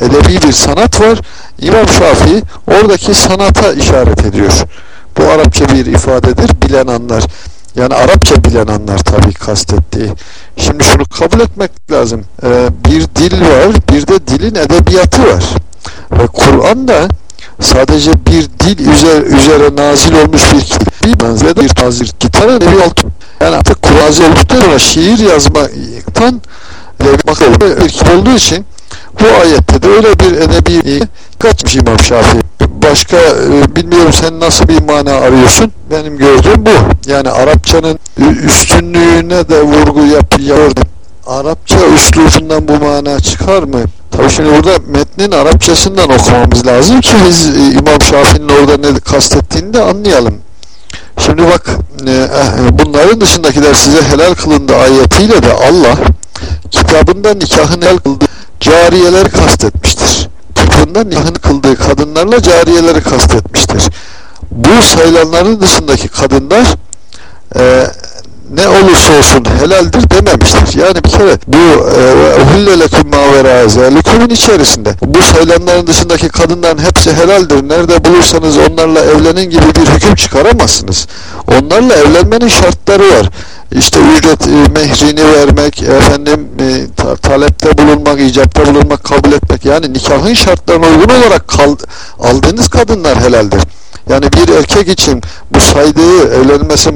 edebi bir sanat var. İmam Şafii oradaki sanata işaret ediyor. Bu Arapça bir ifadedir. Bilen anlar. Yani Arapça bilen anlar tabii kastettiği. Şimdi şunu kabul etmek lazım. Ee, bir dil var, bir de dilin edebiyatı var. Ve Kur'an'da sadece bir dil üzere, üzere nazil olmuş bir bir benzeri bir nazil gitarın bir altı. Yani artık Kur'an olduktan sonra şiir yazmaktan bir kitap olduğu için bu ayette de öyle bir edebi kaçmış İmam Şafii. Başka e, bilmiyorum sen nasıl bir mana arıyorsun. Benim gördüğüm bu. Yani Arapçanın üstünlüğüne de vurgu yapıyor. Arapça üslubundan bu mana çıkar mı? Tabii şimdi burada metnin Arapçasından okumamız lazım ki biz e, İmam Şafii'nin orada ne kastettiğini de anlayalım. Şimdi bak e, e, bunların dışındakiler size helal kılındı ayetiyle de Allah kitabında nikahın helal kıldığı cariyeleri kastetmiştir. Kitabında nikahını kıldığı kadınlarla cariyeleri kastetmiştir. Bu sayılanların dışındaki kadınlar ne olursa olsun helaldir dememiştir. Yani bir kere bu hüllelekum mavera zelikumun içerisinde bu sayılanların dışındaki kadınların hepsi helaldir. Nerede bulursanız onlarla evlenin gibi bir hüküm çıkaramazsınız. Onlarla evlenmenin şartları var. İşte ücret e, mehrini vermek, efendim e, ta, talepte bulunmak, icapta bulunmak, kabul etmek. Yani nikahın şartlarına uygun olarak kal, aldığınız kadınlar helaldir. Yani bir erkek için bu saydığı evlenmesi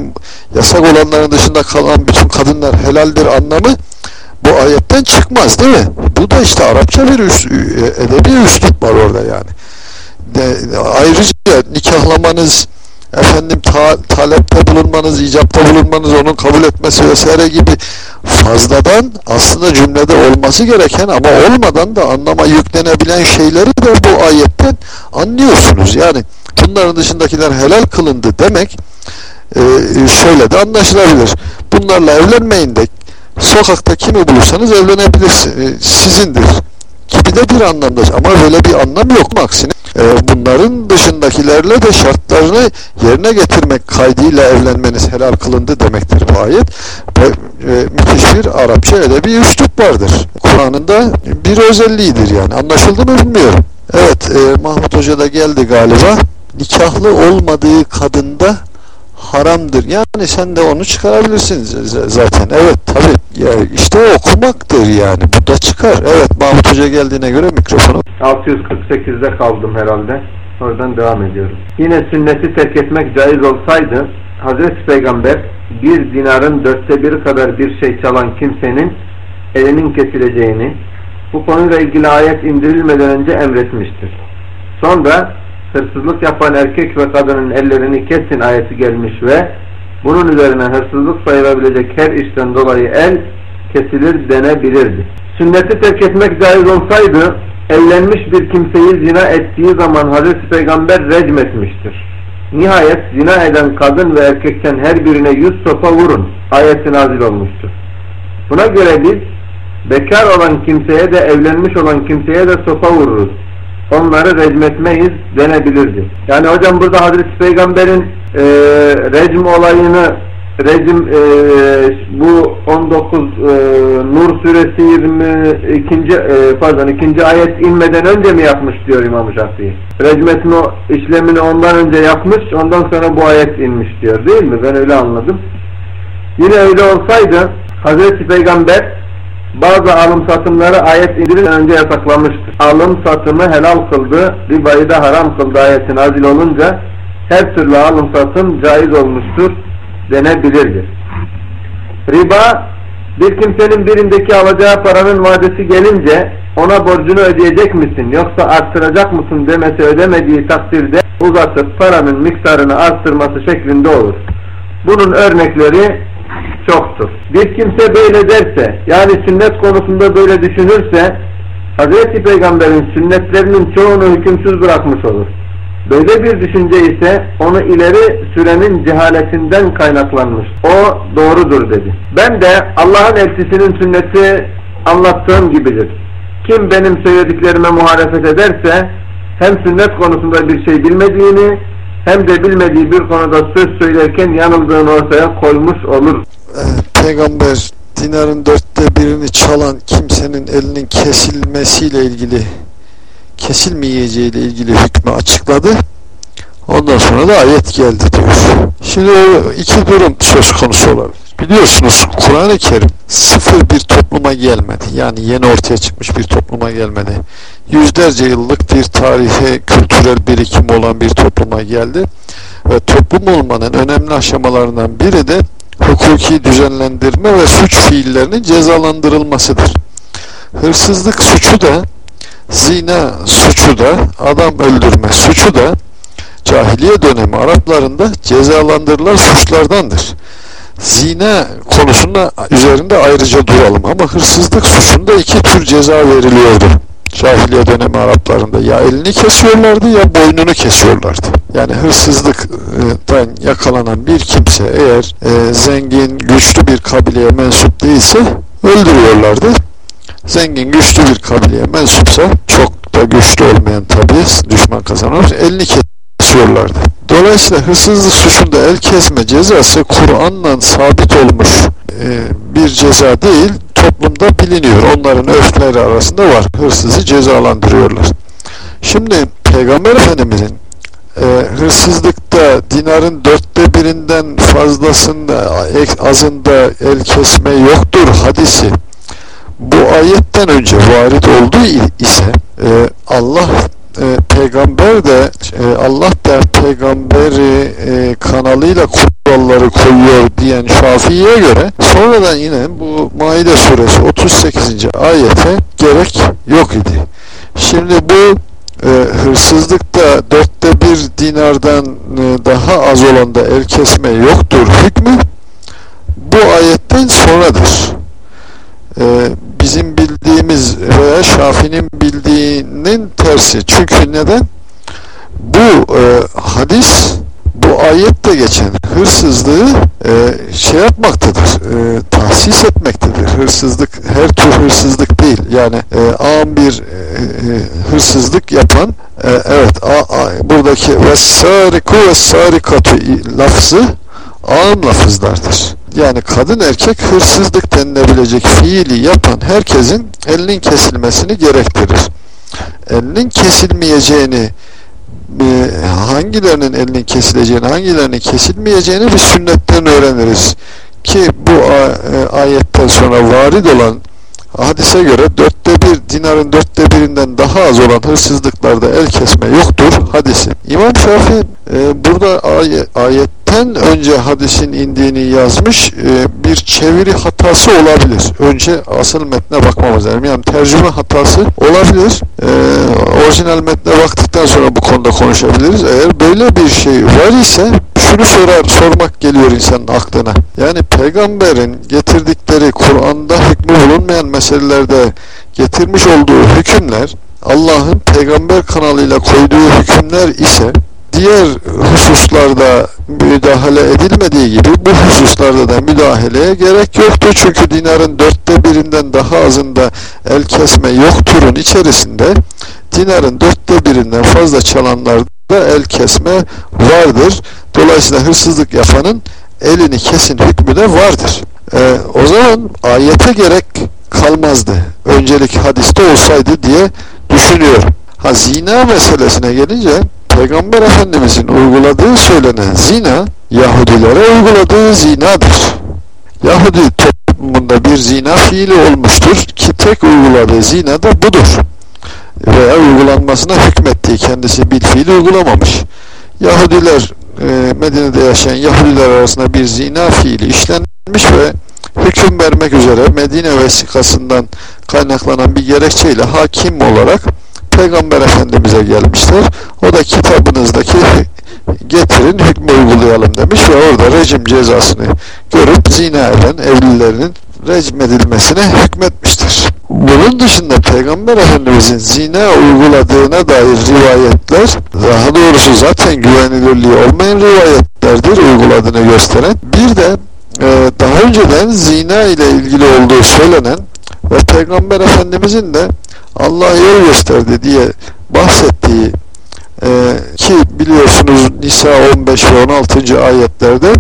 yasak olanların dışında kalan bütün kadınlar helaldir anlamı bu ayetten çıkmaz değil mi? Bu da işte Arapça bir üst, edebi üslup var orada yani. De, ayrıca nikahlamanız efendim ta, talepte bulunmanız, icapta bulunmanız, onun kabul etmesi vesaire gibi fazladan aslında cümlede olması gereken ama olmadan da anlama yüklenebilen şeyleri de bu ayetten anlıyorsunuz. Yani bunların dışındakiler helal kılındı demek e, şöyle de anlaşılabilir. Bunlarla evlenmeyin de sokakta kimi bulursanız evlenebilirsiniz. E, sizindir gibi de bir anlamda ama böyle bir anlam yok mu aksine bunların dışındakilerle de şartlarını yerine getirmek kaydıyla evlenmeniz helal kılındı demektir bu ayet e, müthiş bir Arapça edebi üslup vardır. Kur'an'ın da bir özelliğidir yani. Anlaşıldı mı bilmiyorum. Evet e, Mahmut Hoca da geldi galiba. Nikahlı olmadığı kadında haramdır. Yani sen de onu çıkarabilirsin zaten. Evet tabi. Ya işte okumaktır yani. Bu da çıkar. Evet Mahmut Hoca geldiğine göre mikrofonu. 648'de kaldım herhalde. Oradan devam ediyorum. Yine sünneti terk etmek caiz olsaydı Hazreti Peygamber bir dinarın dörtte biri kadar bir şey çalan kimsenin elinin kesileceğini bu konuyla ilgili ayet indirilmeden önce emretmiştir. Sonra hırsızlık yapan erkek ve kadının ellerini kesin ayeti gelmiş ve bunun üzerine hırsızlık sayılabilecek her işten dolayı el kesilir denebilirdi. Sünneti terk etmek caiz olsaydı evlenmiş bir kimseyi zina ettiği zaman Hazreti Peygamber recm etmiştir. Nihayet zina eden kadın ve erkekten her birine yüz sopa vurun. Ayeti nazil olmuştur. Buna göre biz bekar olan kimseye de evlenmiş olan kimseye de sopa vururuz. Onları recmetmeyiz denebilirdi. Yani hocam burada Hazreti Peygamber'in e, recm olayını Recim e, bu 19 e, Nur suresi 22. E, pardon ikinci ayet inmeden önce mi yapmış diyor İmam Şafii. Recmetme işlemini ondan önce yapmış ondan sonra bu ayet inmiş diyor değil mi? Ben öyle anladım. Yine öyle olsaydı Hazreti Peygamber bazı alım satımları ayet indirilmeden önce yasaklamıştır. Alım satımı helal kıldı, ribayı da haram kıldı ayeti nazil olunca her türlü alım satım caiz olmuştur denebilirdi. Riba bir kimsenin birindeki alacağı paranın vadesi gelince ona borcunu ödeyecek misin yoksa arttıracak mısın demesi ödemediği takdirde uzatıp paranın miktarını arttırması şeklinde olur. Bunun örnekleri çoktur. Bir kimse böyle derse yani sünnet konusunda böyle düşünürse Hz. Peygamber'in sünnetlerinin çoğunu hükümsüz bırakmış olur. Böyle bir düşünce ise onu ileri sürenin cehaletinden kaynaklanmış. O doğrudur dedi. Ben de Allah'ın elçisinin sünneti anlattığım gibidir. Kim benim söylediklerime muhalefet ederse hem sünnet konusunda bir şey bilmediğini hem de bilmediği bir konuda söz söylerken yanıldığını ortaya koymuş olur. Ee, Peygamber dinarın dörtte birini çalan kimsenin elinin kesilmesiyle ilgili kesilmeyeceği ile ilgili hükmü açıkladı. Ondan sonra da ayet geldi diyor. Şimdi iki durum söz konusu olabilir. Biliyorsunuz Kur'an-ı Kerim sıfır bir topluma gelmedi. Yani yeni ortaya çıkmış bir topluma gelmedi. Yüzlerce yıllık bir tarihe, kültürel birikim olan bir topluma geldi. Ve toplum olmanın önemli aşamalarından biri de hukuki düzenlendirme ve suç fiillerinin cezalandırılmasıdır. Hırsızlık suçu da zina suçu da adam öldürme suçu da cahiliye dönemi Araplarında cezalandırılan suçlardandır. Zina konusunda üzerinde ayrıca duralım ama hırsızlık suçunda iki tür ceza veriliyordu. Cahiliye dönemi Araplarında ya elini kesiyorlardı ya boynunu kesiyorlardı. Yani hırsızlıktan yakalanan bir kimse eğer e, zengin, güçlü bir kabileye mensup değilse öldürüyorlardı zengin güçlü bir kabileye mensupsa çok da güçlü olmayan tabi düşman kazanır elini kesiyorlardı. Dolayısıyla hırsızlık suçunda el kesme cezası Kur'an'la sabit olmuş e, bir ceza değil toplumda biliniyor. Onların örfleri arasında var. Hırsızı cezalandırıyorlar. Şimdi Peygamber Efendimizin e, hırsızlıkta dinarın dörtte birinden fazlasında azında el kesme yoktur hadisi bu ayetten önce varit olduğu ise e, Allah e, peygamber de e, Allah da peygamberi e, kanalıyla kuralları koyuyor diyen Şafii'ye göre sonradan yine bu Maide suresi 38. ayete gerek yok idi. Şimdi bu e, hırsızlıkta dörtte bir dinardan e, daha az olanda el kesme yoktur hükmü bu ayetten sonradır. E, bizim bildiğimiz veya Şafi'nin bildiğinin tersi. Çünkü neden? Bu e, hadis bu ayette geçen hırsızlığı e, şey yapmaktadır, e, tahsis etmektedir. Hırsızlık her tür hırsızlık değil. Yani e, ağam bir e, e, hırsızlık yapan e, evet a, a, buradaki vessariku vessarikatu lafzı ağam lafızlardır yani kadın erkek hırsızlık denilebilecek fiili yapan herkesin elinin kesilmesini gerektirir. Elinin kesilmeyeceğini e, hangilerinin elinin kesileceğini, hangilerinin kesilmeyeceğini bir sünnetten öğreniriz. Ki bu e, ayetten sonra varid olan hadise göre dörtte bir dinarın dörtte birinden daha az olan hırsızlıklarda el kesme yoktur hadisi. İmam Şafii e, burada ayet, ayetten önce hadisin indiğini yazmış e, bir çeviri hatası olabilir. Önce asıl metne bakmamız lazım. Yani tercüme hatası olabilir. E, orijinal metne baktıktan sonra bu konuda konuşabiliriz. Eğer böyle bir şey var ise şunu sorar, sormak geliyor insanın aklına. Yani peygamberin getirdikleri Kur'an'da hükmü bulunmayan meselelerde getirmiş olduğu hükümler Allah'ın peygamber kanalıyla koyduğu hükümler ise diğer hususlarda müdahale edilmediği gibi bu hususlarda da müdahaleye gerek yoktu. Çünkü dinarın dörtte birinden daha azında el kesme yokturun içerisinde dinarın dörtte birinden fazla çalanlarda el kesme vardır. Dolayısıyla hırsızlık yapanın elini kesin hükmü de vardır. Ee, o zaman ayete gerek kalmazdı. Öncelik hadiste olsaydı diye düşünüyorum. Ha zina meselesine gelince Peygamber Efendimizin uyguladığı söylenen zina Yahudilere uyguladığı zinadır. Yahudi toplumunda bir zina fiili olmuştur ki tek uyguladığı zina da budur. Veya uygulanmasına hükmettiği kendisi bir fiil uygulamamış. Yahudiler e, Medine'de yaşayan Yahudiler arasında bir zina fiili işlenmiş ve hüküm vermek üzere Medine vesikasından kaynaklanan bir gerekçeyle hakim olarak Peygamber Efendimiz'e gelmişler. O da kitabınızdaki (laughs) getirin hükmü uygulayalım demiş ve orada rejim cezasını görüp zina eden evlilerinin rejim edilmesine hükmetmiştir. Bunun dışında Peygamber Efendimizin zina uyguladığına dair rivayetler daha doğrusu zaten güvenilirliği olmayan rivayetlerdir uyguladığını gösteren. Bir de e, daha önceden zina ile ilgili olduğu söylenen ve Peygamber Efendimizin de Allah yol gösterdi diye bahsettiği e, ki biliyorsunuz Nisa 15 ve 16. ayetlerde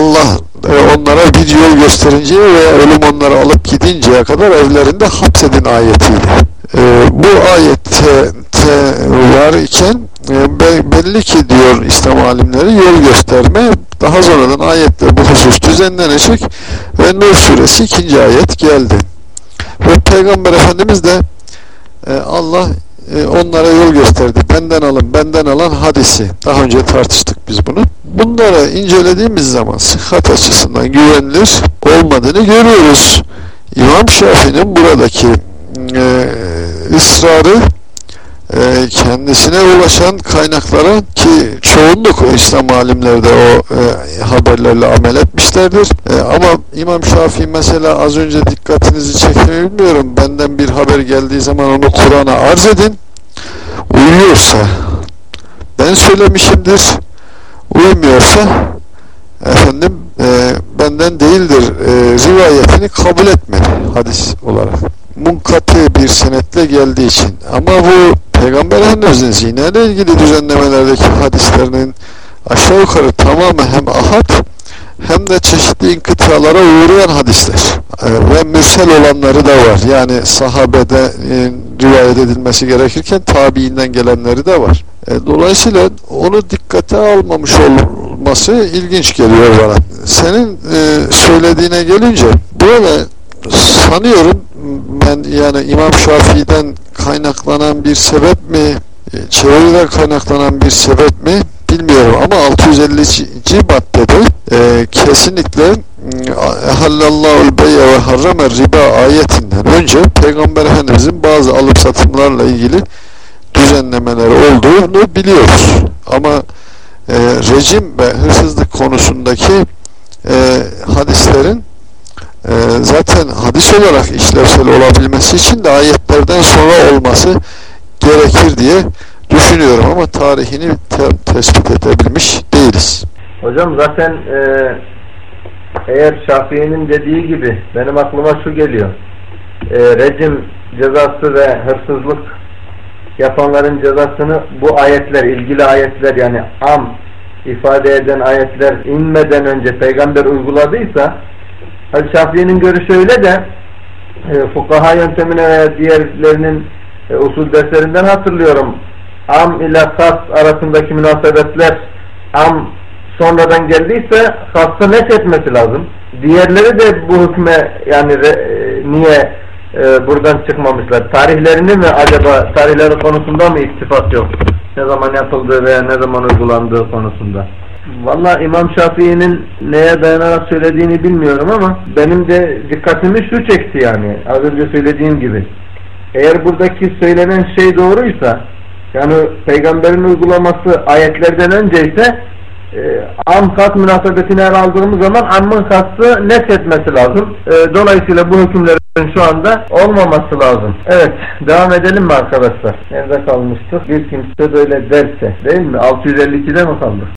Allah e, onlara bir yol gösterinceye ve ölüm onları alıp gidinceye kadar evlerinde hapsedin ayetiydi. E, bu ayette var iken e, belli ki diyor İslam alimleri yol gösterme daha sonradan ayette bu husus düzenlenecek ve Nur suresi 2. ayet geldi. Ve Peygamber Efendimiz de e, Allah onlara yol gösterdi. Benden alın, benden alan hadisi. Daha önce tartıştık biz bunu. Bunları incelediğimiz zaman sıhhat açısından güvenilir olmadığını görüyoruz. İmam Şafii'nin buradaki e, ısrarı e, kendisine ulaşan kaynaklara ki çoğunluk İslam alimleri de o e, haberlerle amel etmişlerdir. E, ama İmam Şafii mesela az önce dikkatinizi çekti bilmiyorum. Benden bir haber geldiği zaman onu Kur'an'a arz edin. Uyuyorsa ben söylemişimdir. Uymuyorsa efendim e, benden değildir e, rivayetini kabul etmedi hadis olarak. Munkati bir senetle geldiği için. Ama bu Peygamber Efendimiz'in zina ile ilgili düzenlemelerdeki hadislerinin aşağı yukarı tamamı hem ahad hem de çeşitli inkıtalara uğrayan hadisler ee, ve mürsel olanları da var. Yani sahabede rivayet edilmesi gerekirken tabiinden gelenleri de var. E, dolayısıyla onu dikkate almamış olması ilginç geliyor bana. Senin e, söylediğine gelince burada sanıyorum yani İmam Şafii'den kaynaklanan bir sebep mi e, çevreden kaynaklanan bir sebep mi bilmiyorum ama 650. maddede e, kesinlikle Ehallallahul beyye ve harramer riba ayetinden önce Peygamber Efendimizin bazı alım satımlarla ilgili düzenlemeler olduğunu biliyoruz. Ama e, rejim ve hırsızlık konusundaki e, hadislerin e, zaten hadis olarak işlevsel olabilmesi için de ayetlerden sonra olması gerekir diye düşünüyorum ama tarihini te tespit edebilmiş değiliz. Hocam zaten e, eğer Şafii'nin dediği gibi benim aklıma şu geliyor. E, rejim cezası ve hırsızlık yapanların cezasını bu ayetler, ilgili ayetler yani am ifade eden ayetler inmeden önce peygamber uyguladıysa Hadi Şafii'nin görüşü öyle de e, fukaha yöntemine veya diğerlerinin e, usul derslerinden hatırlıyorum. am ile has arasındaki münasebetler am sonradan geldiyse hası net etmesi lazım. Diğerleri de bu hükme yani e, niye e, buradan çıkmamışlar? Tarihlerini mi acaba tarihleri konusunda mı iktifat yok? Ne zaman yapıldığı veya ne zaman uygulandığı konusunda. Valla İmam Şafii'nin neye dayanarak söylediğini bilmiyorum ama benim de dikkatimi şu çekti yani az önce söylediğim gibi. Eğer buradaki söylenen şey doğruysa yani peygamberin uygulaması ayetlerden önceyse e, am kas münasebetini ele aldığımız zaman ammın kası net etmesi lazım. E, dolayısıyla bu hükümlerin şu anda olmaması lazım. Evet devam edelim mi arkadaşlar? Nerede kalmıştık? Bir kimse böyle derse değil mi? 652'de mi kaldık?